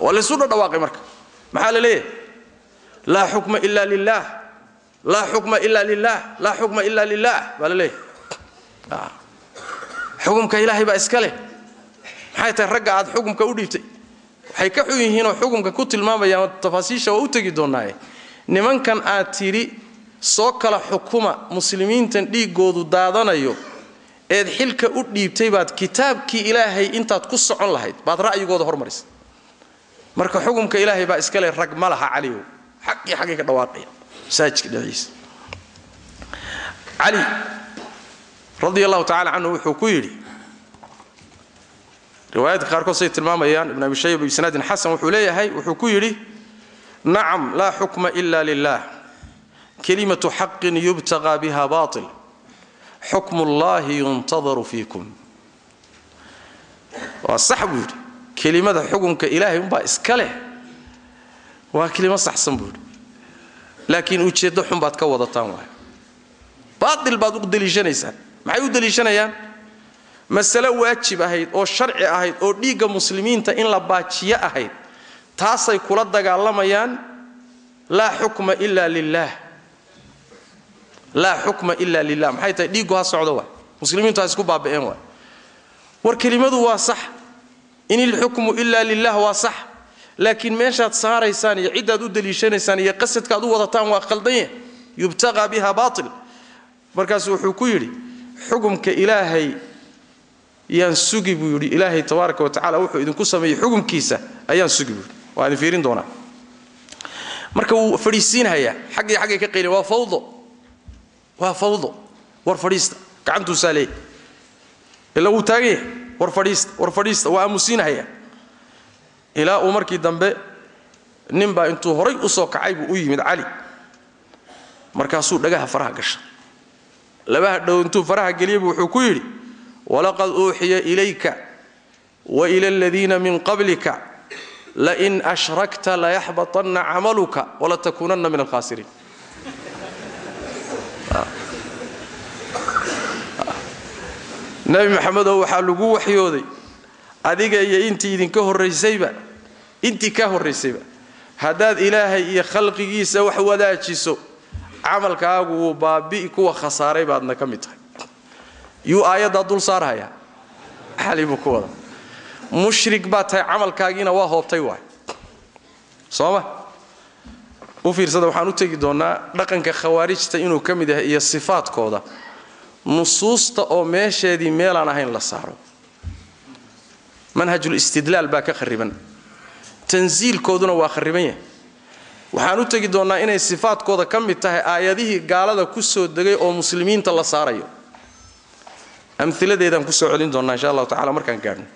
Waa laysu dhadhawaaqay marka. Maxaa la leeyahay laa xukma ila lilah laa xukma ila lilah laa xukma ila lilah baa la leeyahay. Xukumka ilaahay baa iska leh. Maxay tahay ragga aad xukumka u dhiibtay? Waxay ka xun yihiinoo xukumka ku tilmaamayaan tafaasiisha waa u tegi doonaaye. Nimankan aad tidhi soo kala xukuma muslimiintan dhiiggoodu daadanayo. Eed xilka u dhiibtay baad kitaabkii ilaahay intaad ku socon lahayd. Baad ra'yigooda hormarisa marka xukumka ilaahay baa iska leh rag ma laha caliyow xaqii xaggay ka dhawaaqaya. Masaajidka dhinaciisa cali radi allahu tacala canhu wuxuu ku yidhi riwaayadka qaarkood say tilmaamayaan ibn abi shayba bisnaadin xasan wuxuu leeyahay wuxuu ku yidhi nacam laa xukma ila lilah kalimatu xaqin yubtagaa biha bail xukmu llahi yuntadaru fiikum. Waa sax buu yidhi. Kelimada xukunka ilaahay umbaa iska leh waa kelimo saxsan buu yidhi. Laakiin ujeeddo xun baad ka wadataan waay baail baad u deliishanaysaan maxay u deliishanayaan masale waajib ahayd oo sharci ahayd oo dhiigga muslimiinta in la baajiyo ahayd taasay kula dagaalamayaan laa xukma ila lilah laa xukma ila lilah maxay tahay? Dhiiggu ha socdo waay. Muslimiintu ha isku baaba'een waay. War kelimadu waa sax. In ilxukmu ila lilah waa sax laakiin meeshaad saaraysaan iyo ciddaad u deliishanaysaan iyo qasadkaad u wadataan waa khaldanye yubtagaa biha baail markaasu wuxuu ku yidhi xukumka ilaahay yaan sugi buu yidhi. Ilaahay tabaaraka wa tacala wuxuu idinku sameeyey xukumkiisa ayaan sugi buu yidhi. Waa idin fiirin doonaa. Marka wuu fadhiisiinhayaa xaggii xaggay ka qayli waa fawdo waa fawdo war fadhiista gacantuusaa leeyahy ila wuu taagan war fadhiista war fadhiista waa aamusiinhayaa ilaa uu markii dambe nin baa intuu horay u soo kacay buu u yimid cali. Markaasuu dhagaha faraha gasha labaha dhow intuu faraha geliyey buu wuxuu ku yidhi walaqad uuxiya ilayka wa ila aladiina min qablika lain ashrakta layaxbaطanna camaluka walatakuunanna min alkhaasiriin nebi maxamedow waxaa lagu waxyooday adiga iyo intii idinka horraysayba intii ka horraysayba haddaad ilaahay iyo khalqigiisa wax wadaajiso camalkaagu wuu baabi'i kuwa khasaaray baadna ka mid tahay. Yuu aayaddaa dul saarhayaa xali buu ku wada mushrik baad tahay camalkaagiina waa hoobtay waay. Soo ma? U fiirsada waxaan u tegi doonnaa dhaqanka khawaarijta inuu ka mid yahay iyo sifaadkooda. Nusuusta oo meesheedii meelaan ahayn la saaro. Manhajul istidlaal baa ka khariban tansiilkooduna waa khariban yahay. Waxaan u tegi doonnaa inay sifaadkooda ka mid tahay aayadihii gaalada ku soo degay oo muslimiinta la saarayo. Amiladeedaan ku soo celin doonnaa insha allahu tacala markaan gaadhno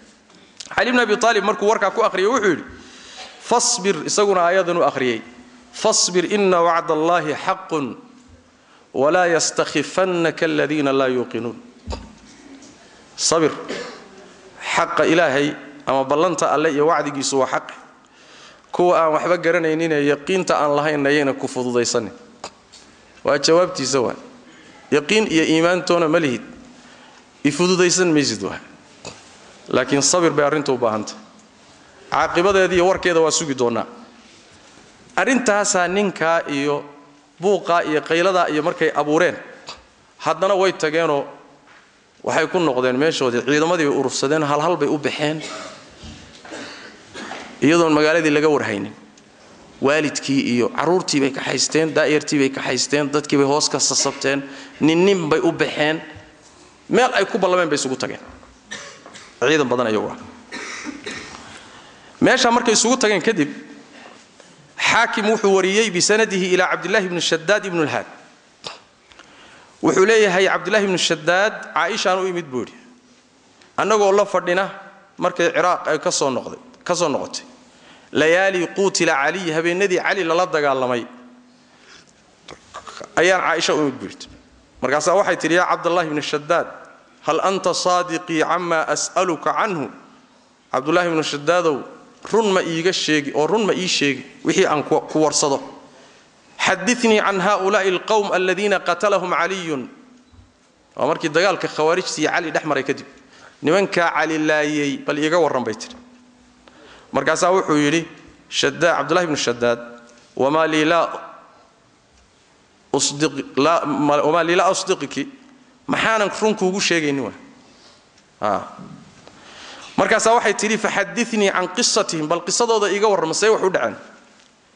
cali bn abi aalib markuu warkaa ku ahriyay wuxuu yidhi fasbir isaguna aayadan u akhriyey. Fasbir ina wacd allahi xaqun walaa yastakhifannaka aladiina laa yuuqinuun. Sabir xaqa ilaahay ama ballanta alle iyo wacdigiisu waa xaqe kuwa aan waxba garanayninee yaqiinta aan lahayn ayayna ku fududaysanin waa jawaabtiisa waa. Yaqiin iyo iimaantoona ma lihid. Ifududaysan maysid waa. Laakiin sabir bay arrinta u baahantah caaqibadeeda iyo warkeeda waa sugi doonnaa arrintaasaa ninkaa iyo buuqaa iyo qayladaa iyo markay abuureen haddana way tageenoo waxay ku noqdeen meeshoodii ciidamadii bay urursadeen halhal bay u baxeen iyadoon magaaladii laga warhaynin. Waalidkii iyo carruurtii bay kaxaysteen daa'yartii bay kaxaysteen dadkii bay hoos ka sasabteen ninnin bay u baxeen. Meel ay ku ballameen bay isugu tageen. Ciidan badan ayagu ah. Meeshaa markay isugu tageen kadib xaakim wuxuu wariyey bisanadihi ilaa cabdillahi bni shadaad ibnu lhaad wuxuu leeyahay cabdillahi bnu shadaad caaishaan u imid buu yidhi. Annagoo la fadhina markay ciraaq ay ka soo noqday ka soo noqotay layaali quutila caliy habeenadii cali lala dagaalamay. Ayaan caaisha u imid markaasaa waxay tidhi yaa cabdallahi bni shadaad hal anta saadiqii camaa as'aluka canhu? Cabdullaahi bnu shadaadow run ma iiga sheegi oo run ma ii sheegi wixii aan ku warsado. Xadinii can haulaai alqowm aladiina qatalahum caliyun. Waa markii dagaalka khawaarijtii cali dhex maray kadib. Nimankaa cali laayey bal iiga warran bay tidhi markaasaa wuxuu yidhi cabdullahi bnu shadaad wamaa lii laa asdiqiki maxaanan run kuugu sheegaynin wa markaasaa waxay tidhi faxadinii can qisatihim bal qisadooda iiga warrama see wax u dhaceen.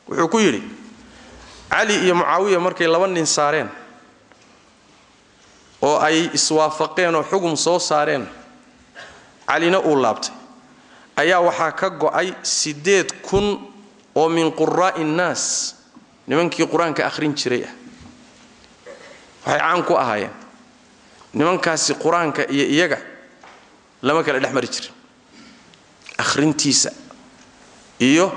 Wuxuu ku yidhi cali iyo mucaawiya markay laba nin saareen oo ay iswaafaqeen oo xugum soo saareen calina uu laabtay ayaa waxaa ka go'ay siddeed kun oo min quraa'i innaas nimankii qur'aanka akhrin jiray ah. Waxay caan ku ahaayeen. Nimankaasi qur'aanka iyo iyaga lama kala dhex mari jirin. Akhrintiisa iyo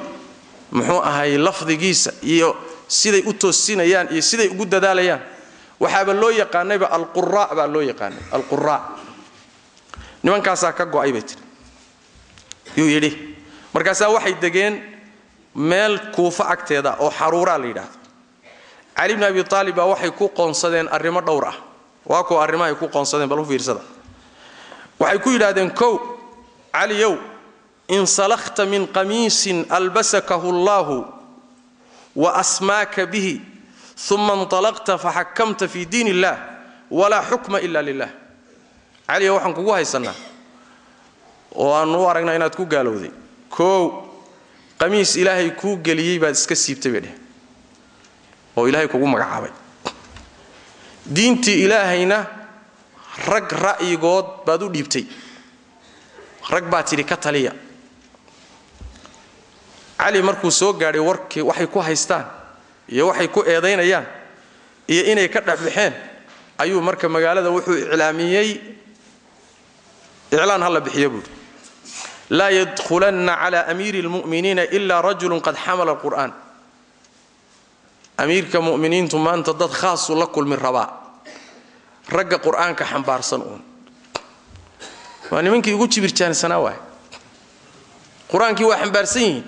muxuu ahaayey lafdigiisa iyo siday u toosinayaan iyo siday ugu dadaalayaan. Waxaaba loo yaqaanayba alqura baa loo yaqaanay. Alqura nimankaasaa ka go'ay bay tiri yuu yidhi markaasaa waxay degeen meel kuufo agteeda oo xaruuraa la yidhaahdo cali bni abi aalib baa waxay ku qoonsadeen arrimo dhowr ah. Waa kuwa arrimahay ku qoonsadeen bal u fiirsada. Waxay ku yidhaahdeen kow caliyow insalakhta min qamiisin albasakahu allaahu wa asmaaka bihi uma inطalaqta faxakamta fi diin illah walaa xukma ila lilah caliyow waxaan kugu haysannaa oo aannu u aragnaa inaad ku gaalowday. Koow qamiis ilaahay kuu geliyey baad iska siibtay bay dheh oo ilaahay kugu magacaabay. Diintii ilaahayna rag ra'yigood baad u dhiibtay. Rag baa tidhi ka taliya. Cali markuu soo gaadhay warkii waxay ku haystaan iyo waxay ku eedaynayaan iyo inay ka dhexbaxeen ayuu marka magaalada wuxuu iclaamiyey iclaan hala bixiyo buuhi laa yadkhulanna cala amiiri lmu'miniina ilaa rajulun qad xamala alqur'aan amiirka mu'miniintu maanta dad khaasuu la kulmi rabaa ragga qur'aanka xambaarsan uun waa nimankii ugu jibirjaansanaa waay qur'aankii waa xambaarsan yihiin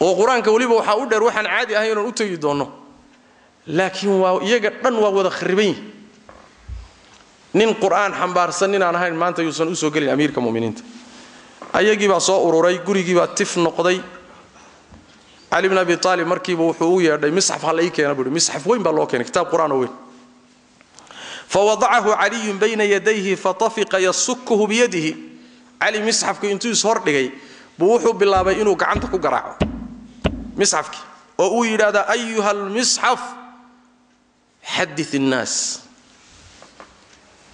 oo qur'aanka weliba waxaa u dheer waxaan caadi ahay inaan u tegi doonno laakiin waa iyaga dhan waa wada khariban yihiin nin qur'aan xambaarsan ninaan ahayn maanta yuusan u soo gelin amiirka muminiinta ayagii baa soo ururay gurigii tif noqday. Cali bn abi aalib markiiba wuxuu u yeedhay misxaf ha lai keena buui misxaf weyn baa loo keenay kitaab qur'aan oo weyn. Fawadacahu caliyun bayna yadayhi fatafiqa yasukhu biyadihi. Cali misxafku intuu ishordhigay buu wuxuu bilaabay inuu gacanta ku garaaco. Misxafkii oo uu yidhaahda ayuha almisxaf xadi innaas.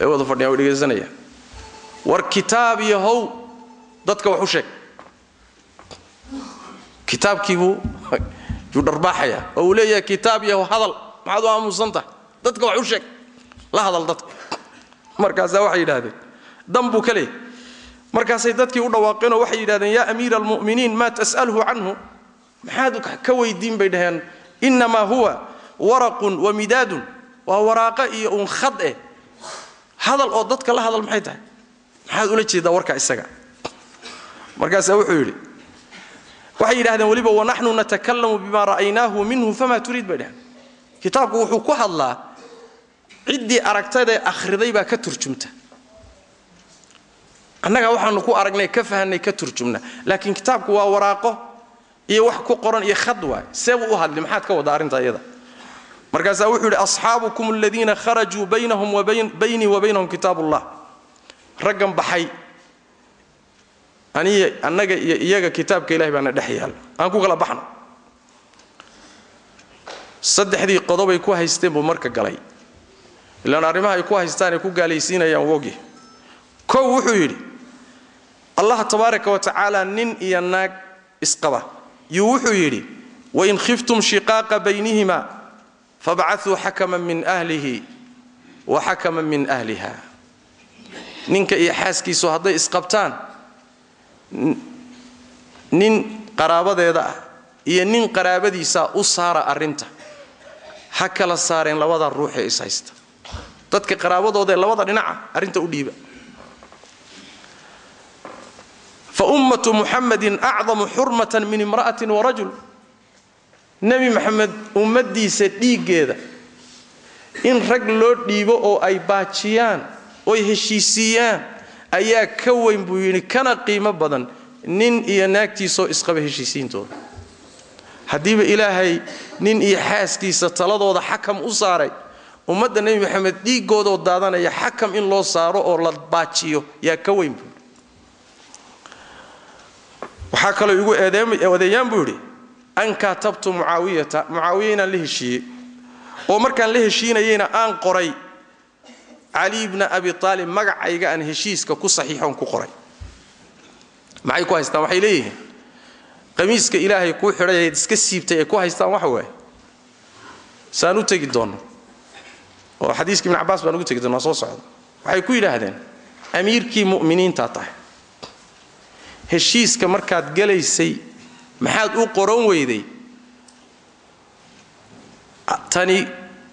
Wada fadhiyan way dhegaysanayaan war kitaab yahow dadka wax u sheeg. Kitaabkiibuu yuu dharbaaxaya oo uu leeyahay kitaab yahow hadal. Maxaad u aamusan tahay? Dadka wax sheeg. La hadal dadka. Markaasaa waxay yidhaahdeen dan buu ka markaasay dadkii u dhawaaqeenoo waxay yidhahdeen yaa amiira almu'miniin maa tas'alhu canhu? Maxaad ka weydiin bay dhaheen. Innamaa huwa waraqun wa midaadun waa waraaqo iyo uun khad eh. Hadal oo dadka la hadal maxay tahay? Maxaad ula jeedaa warka isaga markaasaa wuxuu yidhi waxay yidhahdeen weliba wanaxnu natakalamu bima ra'aynaahu minhu fama turiid bay dhaheen kitaabku wuxuu ku hadlaa ciddii aragtadae akhriday baa ka turjumta. Annaga waxaanu ku aragnay ka fahanay ka turjumna. Laakiin kitaabku waa waraaqo iyo wax ku qoran iyo khad waay. Seebuu u hadli maxaad ka wada arrinta iyada? Markaasaa wuxuu yidhi asxaabukum aladiina kharajuu baynahum baynii wa baynahum kitaab ullah raggan baxay aniya annaga iyo iyaga kitaabka ilahay baana dhex yaalla aan ku kala baxno. Saddexdii qodobay ku haysteen buu marka galay. Ilaan arrimaha ay ku haystaan ay ku gaalaysiinayaan wogi kow wuxuu yidhi allah tabaaraka wa tacaala nin iyo naag isqaba. Yuu wuxuu yidhi wain khiftum shiqaaqa baynihima fabcauu xakaman min ahlihi wa xakaman min ahliha. Ninka iyo xaaskiisu hadday isqabtaan nin qaraabadeeda ah iyo nin qaraabadiisaa u saara arrinta. Ha kala saareen labada ruuxee is haysta. Dadka qaraabadoodaee labada dhinaca arrinta u dhiiba. Fa ummatu muxamadin acdamu xurmatan min imra'atin warajul nebi maxamed ummaddiisa dhiiggeeda in rag loo dhiibo oo ay baajiyaan oy heshiisiiyaan ayaa ka weyn buu yidhi kana qiimo badan nin iyo naagtiisoo isqaba heshiisiintooda haddiiba ilaahay nin iyo xaaskiisa taladooda xakam u saaray ummadda nebi maxamed dhiiggoodoo daadanaya xakam in loo saaro oo la baajiyo yaa ka weyn buu waxaa kaloo igu odeeyaan buu yidhi an kaatabtu mucaawiyata mucaawiya inaan la heshiiyey oo markaan la heshiinayeyna aan qoray cali bna abi aalib magacayga aan heshiiska ku saxiixoon ku qoray. Maxay ku haystaan? Waxay leeyihiin. Qamiiska ilaahay kuu xidhay ee iska siibtay ay ku haystaan waxa waaye? Saan u tegi doonno? Oo xadiiska ibn cabbaas baan ugu tegi doonnaa soo socda. Waxay ku yidhaahdeen amiirkii mu'miniintaa tahay. Heshiiska markaad gelaysay maxaad u qoran weyday? Tani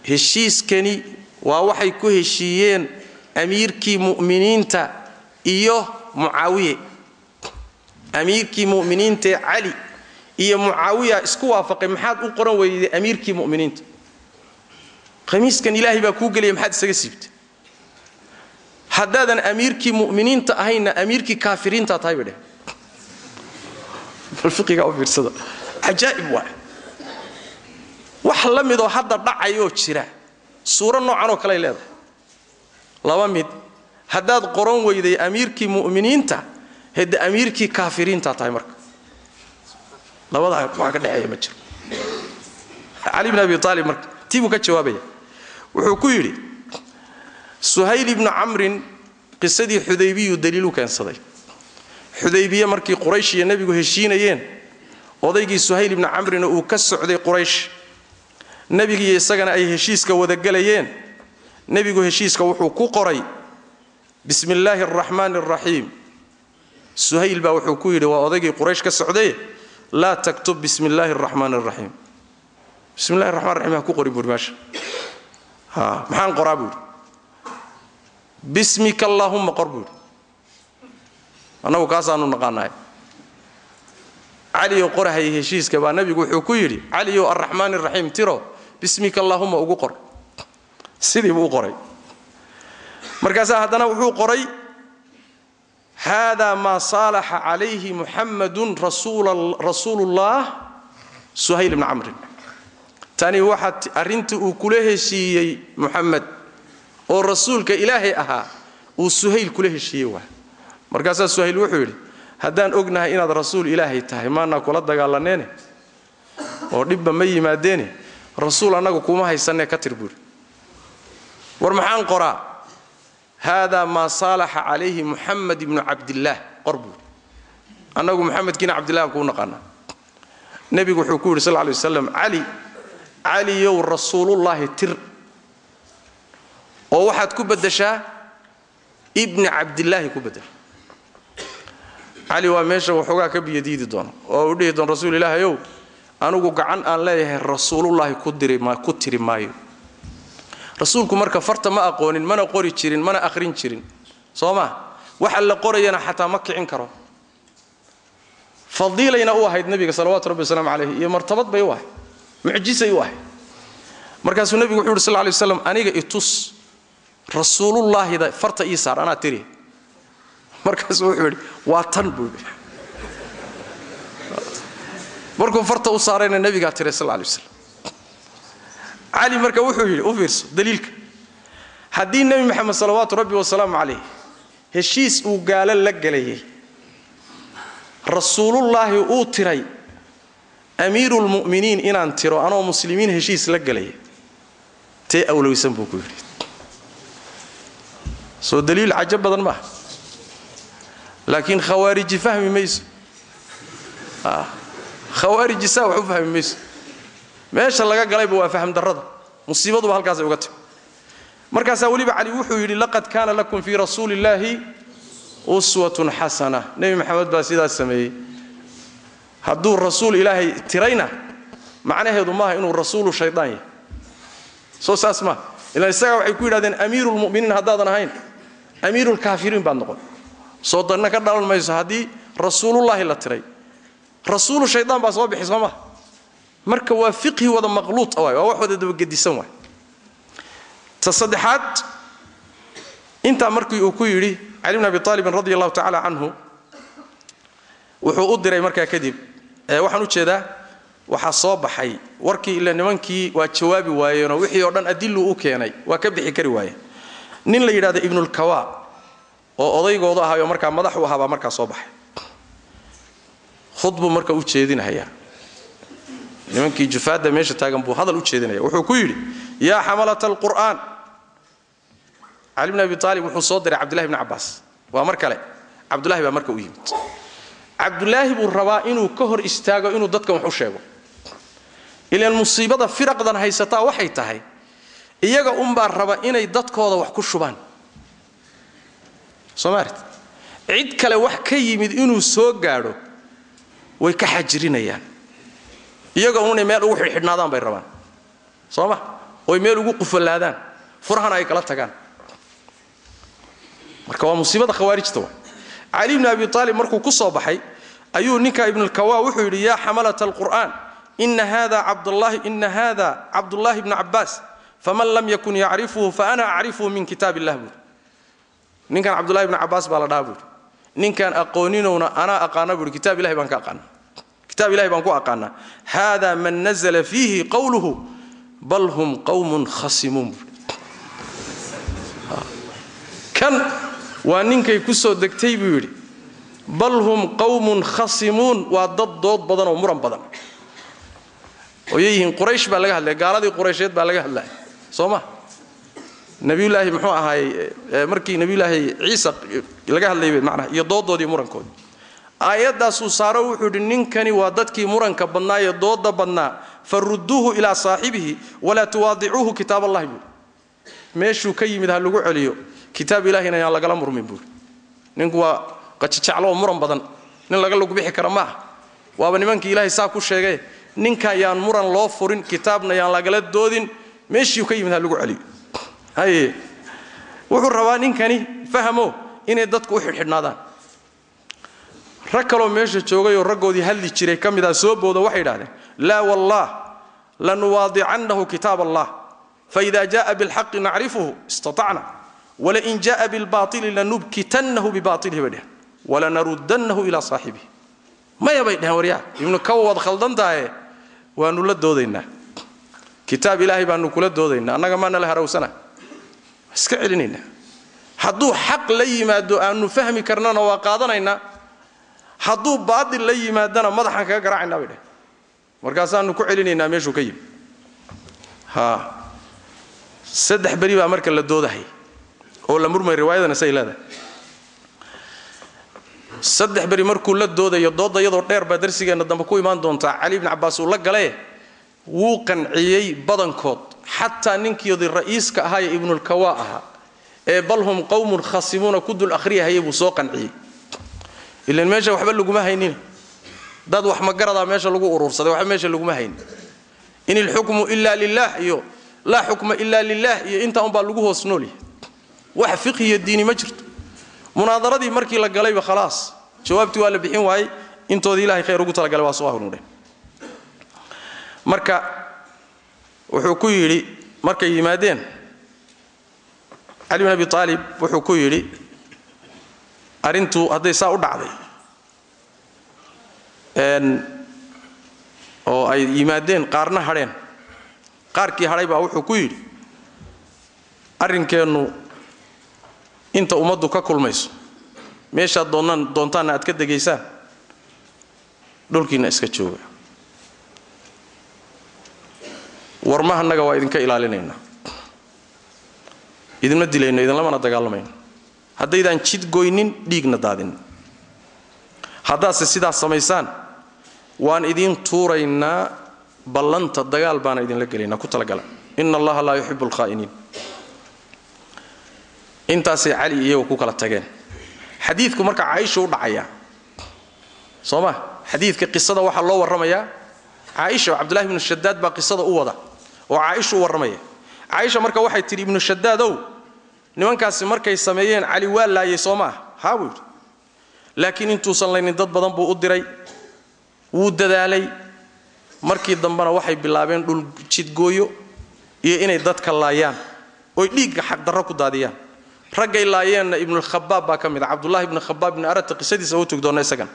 heshiiskani waa waxay ku heshiiyeen amiirkii mu'miniinta iyo mucaawiye. Amiirkii mu'miniintaee cali iyo mucaawiya isku waafaqay maxaad u qoran weyday amiirkii mu'miniinta? Khamiiskan ilaahay baa kuu gelaya maxaad isaga siibtay? Haddaadan amiirkii mu'miniinta ahaynna amiirkii kaafiriintaa tahay bay dheh fiirsada. Cajaa'ib waa wax la midoo hadda dhacayoo jira suuro noocanoo kaley leedahay. Laba mid haddaad qoran weyday amiirkii mu'miniinta hedde amiirkii kaafiriintaa tahay marka. Labadaa waxa ka dhexeeya ma jiro. Cali bn abi aalib marka tii buu ka jawaabaya. Wuxuu ku yidhi suhayl ibnu camrin qisadii xudaybiyuu daliilu keensaday. Xudaybiye markii quraysh iyo nebigu heshiinayeen odaygii suhayl ibnu camrina uu ka socday quraysh nebigiiyo isagana ay heshiiska wadagelayeen nebigu heshiiska wuxuu ku qoray bismi illaahi araxmaani araxiim suhayl baa wuxuu ku yidhi waa odaygii quraysh ka socday? Laa taktub bismi illaahi araxmaani araxiim bismi llahi raxmaan raxiim ha ku qori buuri meesha ha maxaan qoraa buuri bismika allaahumma qor buuri annagu kaasaanu naqaanahay caliyow qorahaya heshiiska baa nebigu wuxuu ku yidhi caliyow arraxmaan iraxiim tiro bismika allaahumma ugu qor sidii buu u qoray. Markaasaa haddana wuxuu qoray haadaa maa saalaxa calayhi muxammadun rasuulullaah suhayl bni camrin tani waxaa arrintii uu kula heshiiyey muxamed oo rasuulka ilaahay ahaa uu suhayl kula heshiiyey waa. Markaasaa suhayl wuxuu yidhi haddaan ognahay inaad rasuul ilaahay tahay maanaa kula dagaalaneene oo dhibba ma yimaadeene rasuul annagu kuma haysanee ka tir buuri. War maxaan qoraa? Haadaa maa saalaxa calayhi muxamed ibnu cabdillaah qor buuri. Annagu muxamedkiina cabdillahi aan kuu naqaanaa. Nebigu wuxuu ku yidhi sal lay waslam cali caliyow rasuulullaahi tir. Oo waxaad ku beddeshaa ibni cabdillaahi ku beddel. Cali waa meesha waxoogaa ka biyadiidi doono oo uu dhihi doono rasuul ilaahayow anugu gacan aan leeyahay rasuulullaahi ku tiri maayo. Rasuulku marka farta ma aqoonin mana qori jirin mana akhrin jirin. Soo ma? Waxa la qorayana xataa ma kicin karo. Fadiilayna u ahayd nebiga salawaatu rabbi wasalaamu calayh iyo martabad bay u ahayd. Mucjisay u ahayd. Markaasuu nebigu wuxu uhi sal ly waslam aniga itus rasuulullaahida farta ii saar anaa tiri. Markaasuu wuxuu yidhi waa tan buu yidhi markuu farta u saarayna nebigaa tiray sal lay waslam cali marka wuxuu yidhi u fiirso daliilka. Haddii nebi maxamed salawaatu rabbi wasalaamu calayh heshiis uu gaalo la gelayay rasuulullaahi uu tiray amiiruulmu'miniin inaan tiro anoo muslimiin heshiis la gelaya tee awlowsan buu ku yidhi. Soo daliil cajo badan maaha laakiin khawaariji fahmi mayso khawaariji saa wax u fahmi mayso. Meesha laga galayba waa fahm darrada. Musiibaduba halkaasay uga timi markaasaa weliba cali wuxuu yidhi laqad kaana lakum fii rasuuli uswatun xasana. Nebi maxamed baa sidaas sameeyey. Hadduu rasuul ilaahay tirayna macnaheedu maaha inuu rasuulu shaydaan yahay. Soo saas maaha ilaan waxay ku yidhahdeen amiiruulmu'miniin haddaadan ahayn amiiruulkaafiriin baad noqon. Soo danna ka dhalan mayso haddii rasuulullaahi la tiray rasuulu shaydaan baa soo bixi soo maha marka waa fiqhi wada maqluud waay waa wax wada dabagedisan waay. Ta saddexaad intaa markii uu ku yidhi cali bn abi aalibin radi allahu tacaala canhu wuxuu u diray markaa kadib waxaan u jeedaa waxaa soo baxay. Warkii ila nimankii waa jawaabi waayeenoo wixii oo dhan adiluu u keenay waa ka bixi kari waayeen nin la yidhahdo ibnulkawa oo odaygooda ahaayoo markaa madax u ahaa baa markaa soo baxay khudbuu marka u jeedinahayaa nimankii jufaadda meesha taagan buu hadal u jeedinaya. Wuxuu ku yidhi yaa xamalata alqur'aan. Cali bn abi wuxuu soo diray cabdullahi bni cabbaas. Waa mar kale. Cabdullahi baa u yimid. Cabdulaahi buu rabaa inuu ka hor istaago inuu dadkan wax u sheego. Ilaan musiibada firaqdan haysataa waxay tahay iyaga unbaa raba inay dadkooda wax ku shubaan. Soomaalit cid kale wax ka yimid inuu soo gaadho way ka xajirinayaan iyaga unay meel ugu xidhxidhnaadaan bay rabaan. Soo ma oy meel ugu qufalaadaan furahana ay kala tagaan. Marka waa musiibada khawaarijta wa cali bni abi aalib markuu ku soo baxay ayuu ninka ibnulkawa wuxuu yidhi yaa xamalata alqur'aan ina hada cabdullaahi bni cabbaas faman lam yakun yacrifuhu faana acrifuhu min kitaab illah buuri ninkan cabdullahi bni cabbaas baa la dhaha buuri ninkaan aqooninowna anaa aqaana buuri kitaab ilahi baan ka aqaana kitaab ilahi baan ku aqaanaa hada man nazla fiihi qowluhu bal hum qawmun khasimuun kan waa ninkay ku degtay buu yidhi bal hum qawmun khasimuun waa dad dood badan oo muran badan. Ooyyihiin quraysh baa laga hadlaya gaaladii quraysheed baa laga hadlaya soo ma nabiyulaahi muxuu ahaay markii nabiyulaahi ciisa laga hadlayay macnaha iyo doodoodii murankoodii aayaddaasuu saaro wuxuu yidhi ninkani waa dadkii muranka badnaa ee dooda badnaa. Farudduuhu ilaa saaxibihi walaa tuwaadicuuhu kitaab allahi buuri meeshuu ka yimid ha lagu celiyo kitaab ilahina yaan lagala murmin buuri ninku waa qajijaclo oo muran badan nin laga lagu bixi kara maaha. Waaba nimankii ilaahay saa ku sheegay ninka yaan muran loo furin kitaabna yaan lagala doodin. Meeshiiu ka yimid ha lagu celiyo haye wuxuu rabaa ninkani fahmo inay dadku u xidhxidhnaadaan rag kaloo meesha joogayoo raggoodii hadli jiray ka mid ah soo booda waxay idhahdeen laa wallah lanuwaadicannahu kitaab allah faida jaءa bilxaqi nacrifuhu istaطacna walain jaءa bilbaطili lanubkitannahu bibaطilihi bay dheheen walanaruddannahu ilaa saaxibihi maya bay dheheen waryaa ibnu kawa waad khaldan tahaye waanu la doodaynaa kitaab ilaahay baanu kula doodaynaa annaga maana la harawsana iska celinaynaa hadduu xaq la yimaado aanu fahmi karnana waa qaadanaynaa hadduu baatil la yimaadana madaxaan kaga garaacaynaa bay dheheen markaasaanu ku celinaynaa meeshuu ka yimi saddex beri baa marka la doodahay oo la murmay riwaayadana say leedahay. Saddex beri markuu la doodayo doodda iyadoo dheer baa darsigeenna dambe ku imaan doontaa. Cali bni cabbaas uu la galee wuu qanciyey badankood xataa ninkiodii ra'iiska ahaa ee ibnulkawaa ahaa ee bal hum qowmun khasimuuna ku dul akhriyahayay buu soo qanciyey. Ilan meesha waxba laguma haynin. Dad wax magaradaa meesha lagu urursaday waxba meesha laguma haynin. In ilxukmu ila lilah iyo laa xukma ila lilah iyo intaa unbaa lagu hoos noolyahay wax fiqhiyo diini ma jirto. Munaadaradii markii la galayba khalaas jawaabtii waa la bixin waayey intoodii ilahay khayr ugu talagalay waa soo ahrudheen marka wuxuu ku yidhi markay yimaadeen? Cali bin abi aalib wuxuu ku yidhi arrintu hadday saa u dhacday. Oo ay yimaadeen qaarna hadheen. Qaarkii hadhay baa wuxuu ku yidhi arrinkeennu inta ummaddu ka kulmayso meeshaad doontaanna aad ka degaysaan dhulkiinna iska jooga warmahanaga waa idinka ilaalinaynaa idinma dilayno idinlamana dagaalamayno haddaydaan jid goynin dhiigna daadin. Haddaadse sidaas samaysaan waan idiin tuuraynaa ballanta dagaal baana idinla gelaynaa. Ku talagala ina allaha laa yuxibu alkhaa'iniin. Intaasay cali iyagu ku kala tageen. Xadiidku marka caaisha u dhacayaa soo ma? Xadiidka qisada waxaa loo warramayaa caaisha cabdullahi ibnu shadaad baa qisada u wada oo caaisha u warramaya. Caaisha marka waxay tidhi ibnu shadaadow nimankaasi markay sameeyeen cali waa laayay soo maah haa buu yidhi. Laakiin intuusan laynin dad badan buu u diray wuu dadaalay. Markii dambena waxay bilaabeen dhul jidgooyo iyo inay dadka laayaan oy dhiigga xaqdarro ku daadiyaan. Raggay laayeenna ibnulkhabaab baa ka mid a cabdullahi ibnu khabaab ibni arata qisadiisa u tug doonna isagan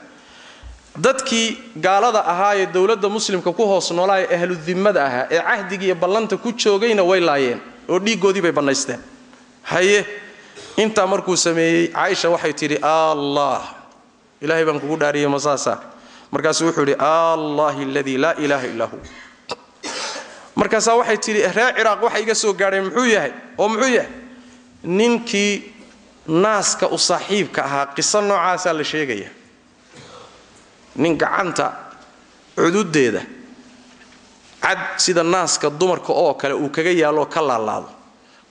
dadkii gaalada ahaa ee dowladda muslimka ku hoos noolaa ee ahludimmada ahaa ee cahdiga iyo ballanta ku joogayna way laayeen oo dhiiggoodii bay bannaysteen. Haye intaa markuu sameeyey caaisha waxay tidhi allah ilaahay baan kugu dhaariyey masaasa markaasuu wuxuu yidhi allahi aladii laa ilaaha illaa markaasaa waxay tidhi reer ciraaq waxa iga soo gaadhay muxuu yahay? Oo muxuu yahay? Ninkii naaska u saaxiibka ahaa qiso noocaasaa la sheegaya nin gacanta cududeeda cad sida naaska dumarka oo kale uu kaga yaaloo ka laalaado.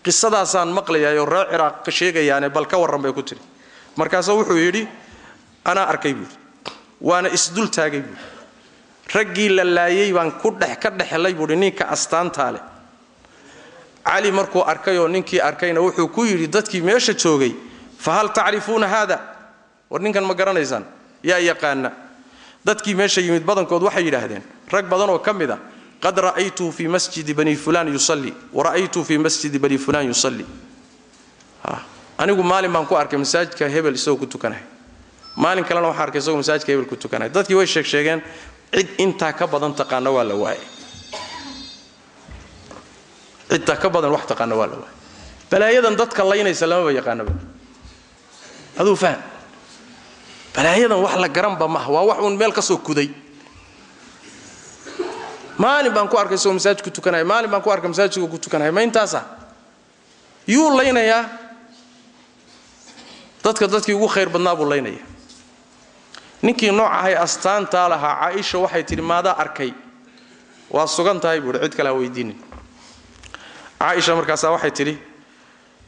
Qisadaasaan maqlayaayoo reer ciraaq ka sheegayaane bal ka warran bay ku tiri. Markaasuu wuxuu yidhi anaa arkay buuri waana isdul taagay buuri raggii la laayay baan ku dhex ka dhexelay buuhi ninka astaantaa leh cali markuu arkayoo ninkii arkayna wuxuu ku yidhi dadkii meesha joogay fa hal tacrifuuna haada? War ninkan ma garanaysaan yaa yaqaana dadkii meesha yimid badankood waxay yidhaahdeen rag badan oo ka mid a qad ra'aytuu fii masjidi bani fulaan yusalli wara'aytuu fii masjidi bani fulaan yusalli. Anigu maalin baan ku arkay masaajidka hebel isagoo ku tukanahay. Maalin kalena waxaan arkay isagoo masaajidka hebel ku tukanahay. Dadkii way sheeg sheegeen cid intaa ka badan taqaana waa la waayay. Cidtaa ka badan wax taqaana waa la waayay. Balaayadan dadka laynaysa lamaba yaqaanaba. Aduu faham balaayadan wax la garanba maaha waa wax uun meel ka kuday. Maalin baan ku arkay isagoo masaajid ku tukanaya maalin baan ku arkay masaajidkoo ku tukanaya ma intaasa yuu laynayaa. Dadka dadkii ugu khayr badnaa buu laynaya. Ninkii nooc ahay astaantaa lahaa caaisha waxay tidhi maadaa arkay. Waa sugan tahay buuhi cid kale ha weydiinin. Caaisha markaasaa waxay tidhi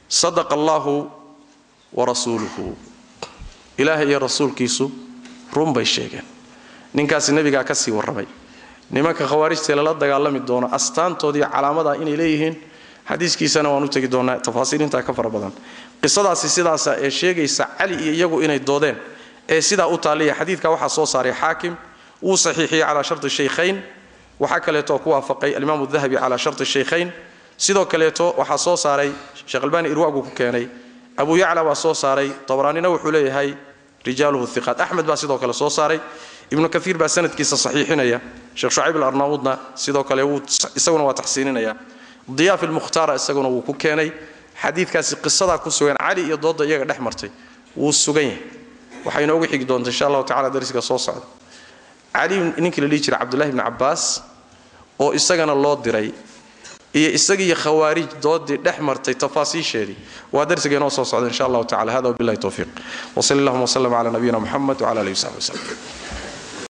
sadaqa allaahu wa rasuuluhu ilaahay iyo rasuulkiisu run bay sheegeen. Ninkaasi nebigaa ka sii warramay. Nimanka khawaarijtae lala dagaalami doono astaantoodii calaamadaa inay leeyihiin xadiiskiisana waan u tegi doonaa tafaasiil intaa ka fara badan. Qisadaasi sidaasa ee sheegaysa cali iyo iyagu inay doodeen ee sidaa u taaliya xadiidka waxaa soo saaray xaakim. Wuu saxiixiyey calaa sharti shaykhayn. Waxaa kaleeto ku waafaqay alimaamu dahabi calaa sharti shaykhayn. Sidoo kaleeto waxaa soo saaray sheekh albaani irwaagu ku keenay. Abu yacla waa soo saaray. Tabaraanina wuxuu leeyahay rijaaluhu iqaat axmed baa sidoo kale soo saaray. Ibnu kaiir baa sanadkiisa saxiixinaya. Sheekh shucayb alarnaawudna sidoo kale isaguna waa taxsiininaya. Diyaaf ilmukhtaara isaguna wuu ku keenay. Xadiidkaasi qisadaa ku sugan cali iyo dooda iyaga dhex martay. Wuu sugan yahay. Waxay inoogu xigi doonta insha allahu tacala darsiga soo socda. Cali ninkii la dhihi jiray cabdullahi bni cabbaas oo isagana loo diray iyo isagiiyo khawaarij doodii dhex martay tafaasiisheedii. Waa darsiga inoo soo socda insha allahu tacala hada wabillahi towfiiq wsali allahuma wslm cala nabiyina muxamed wcala alihi wsaxbi wslem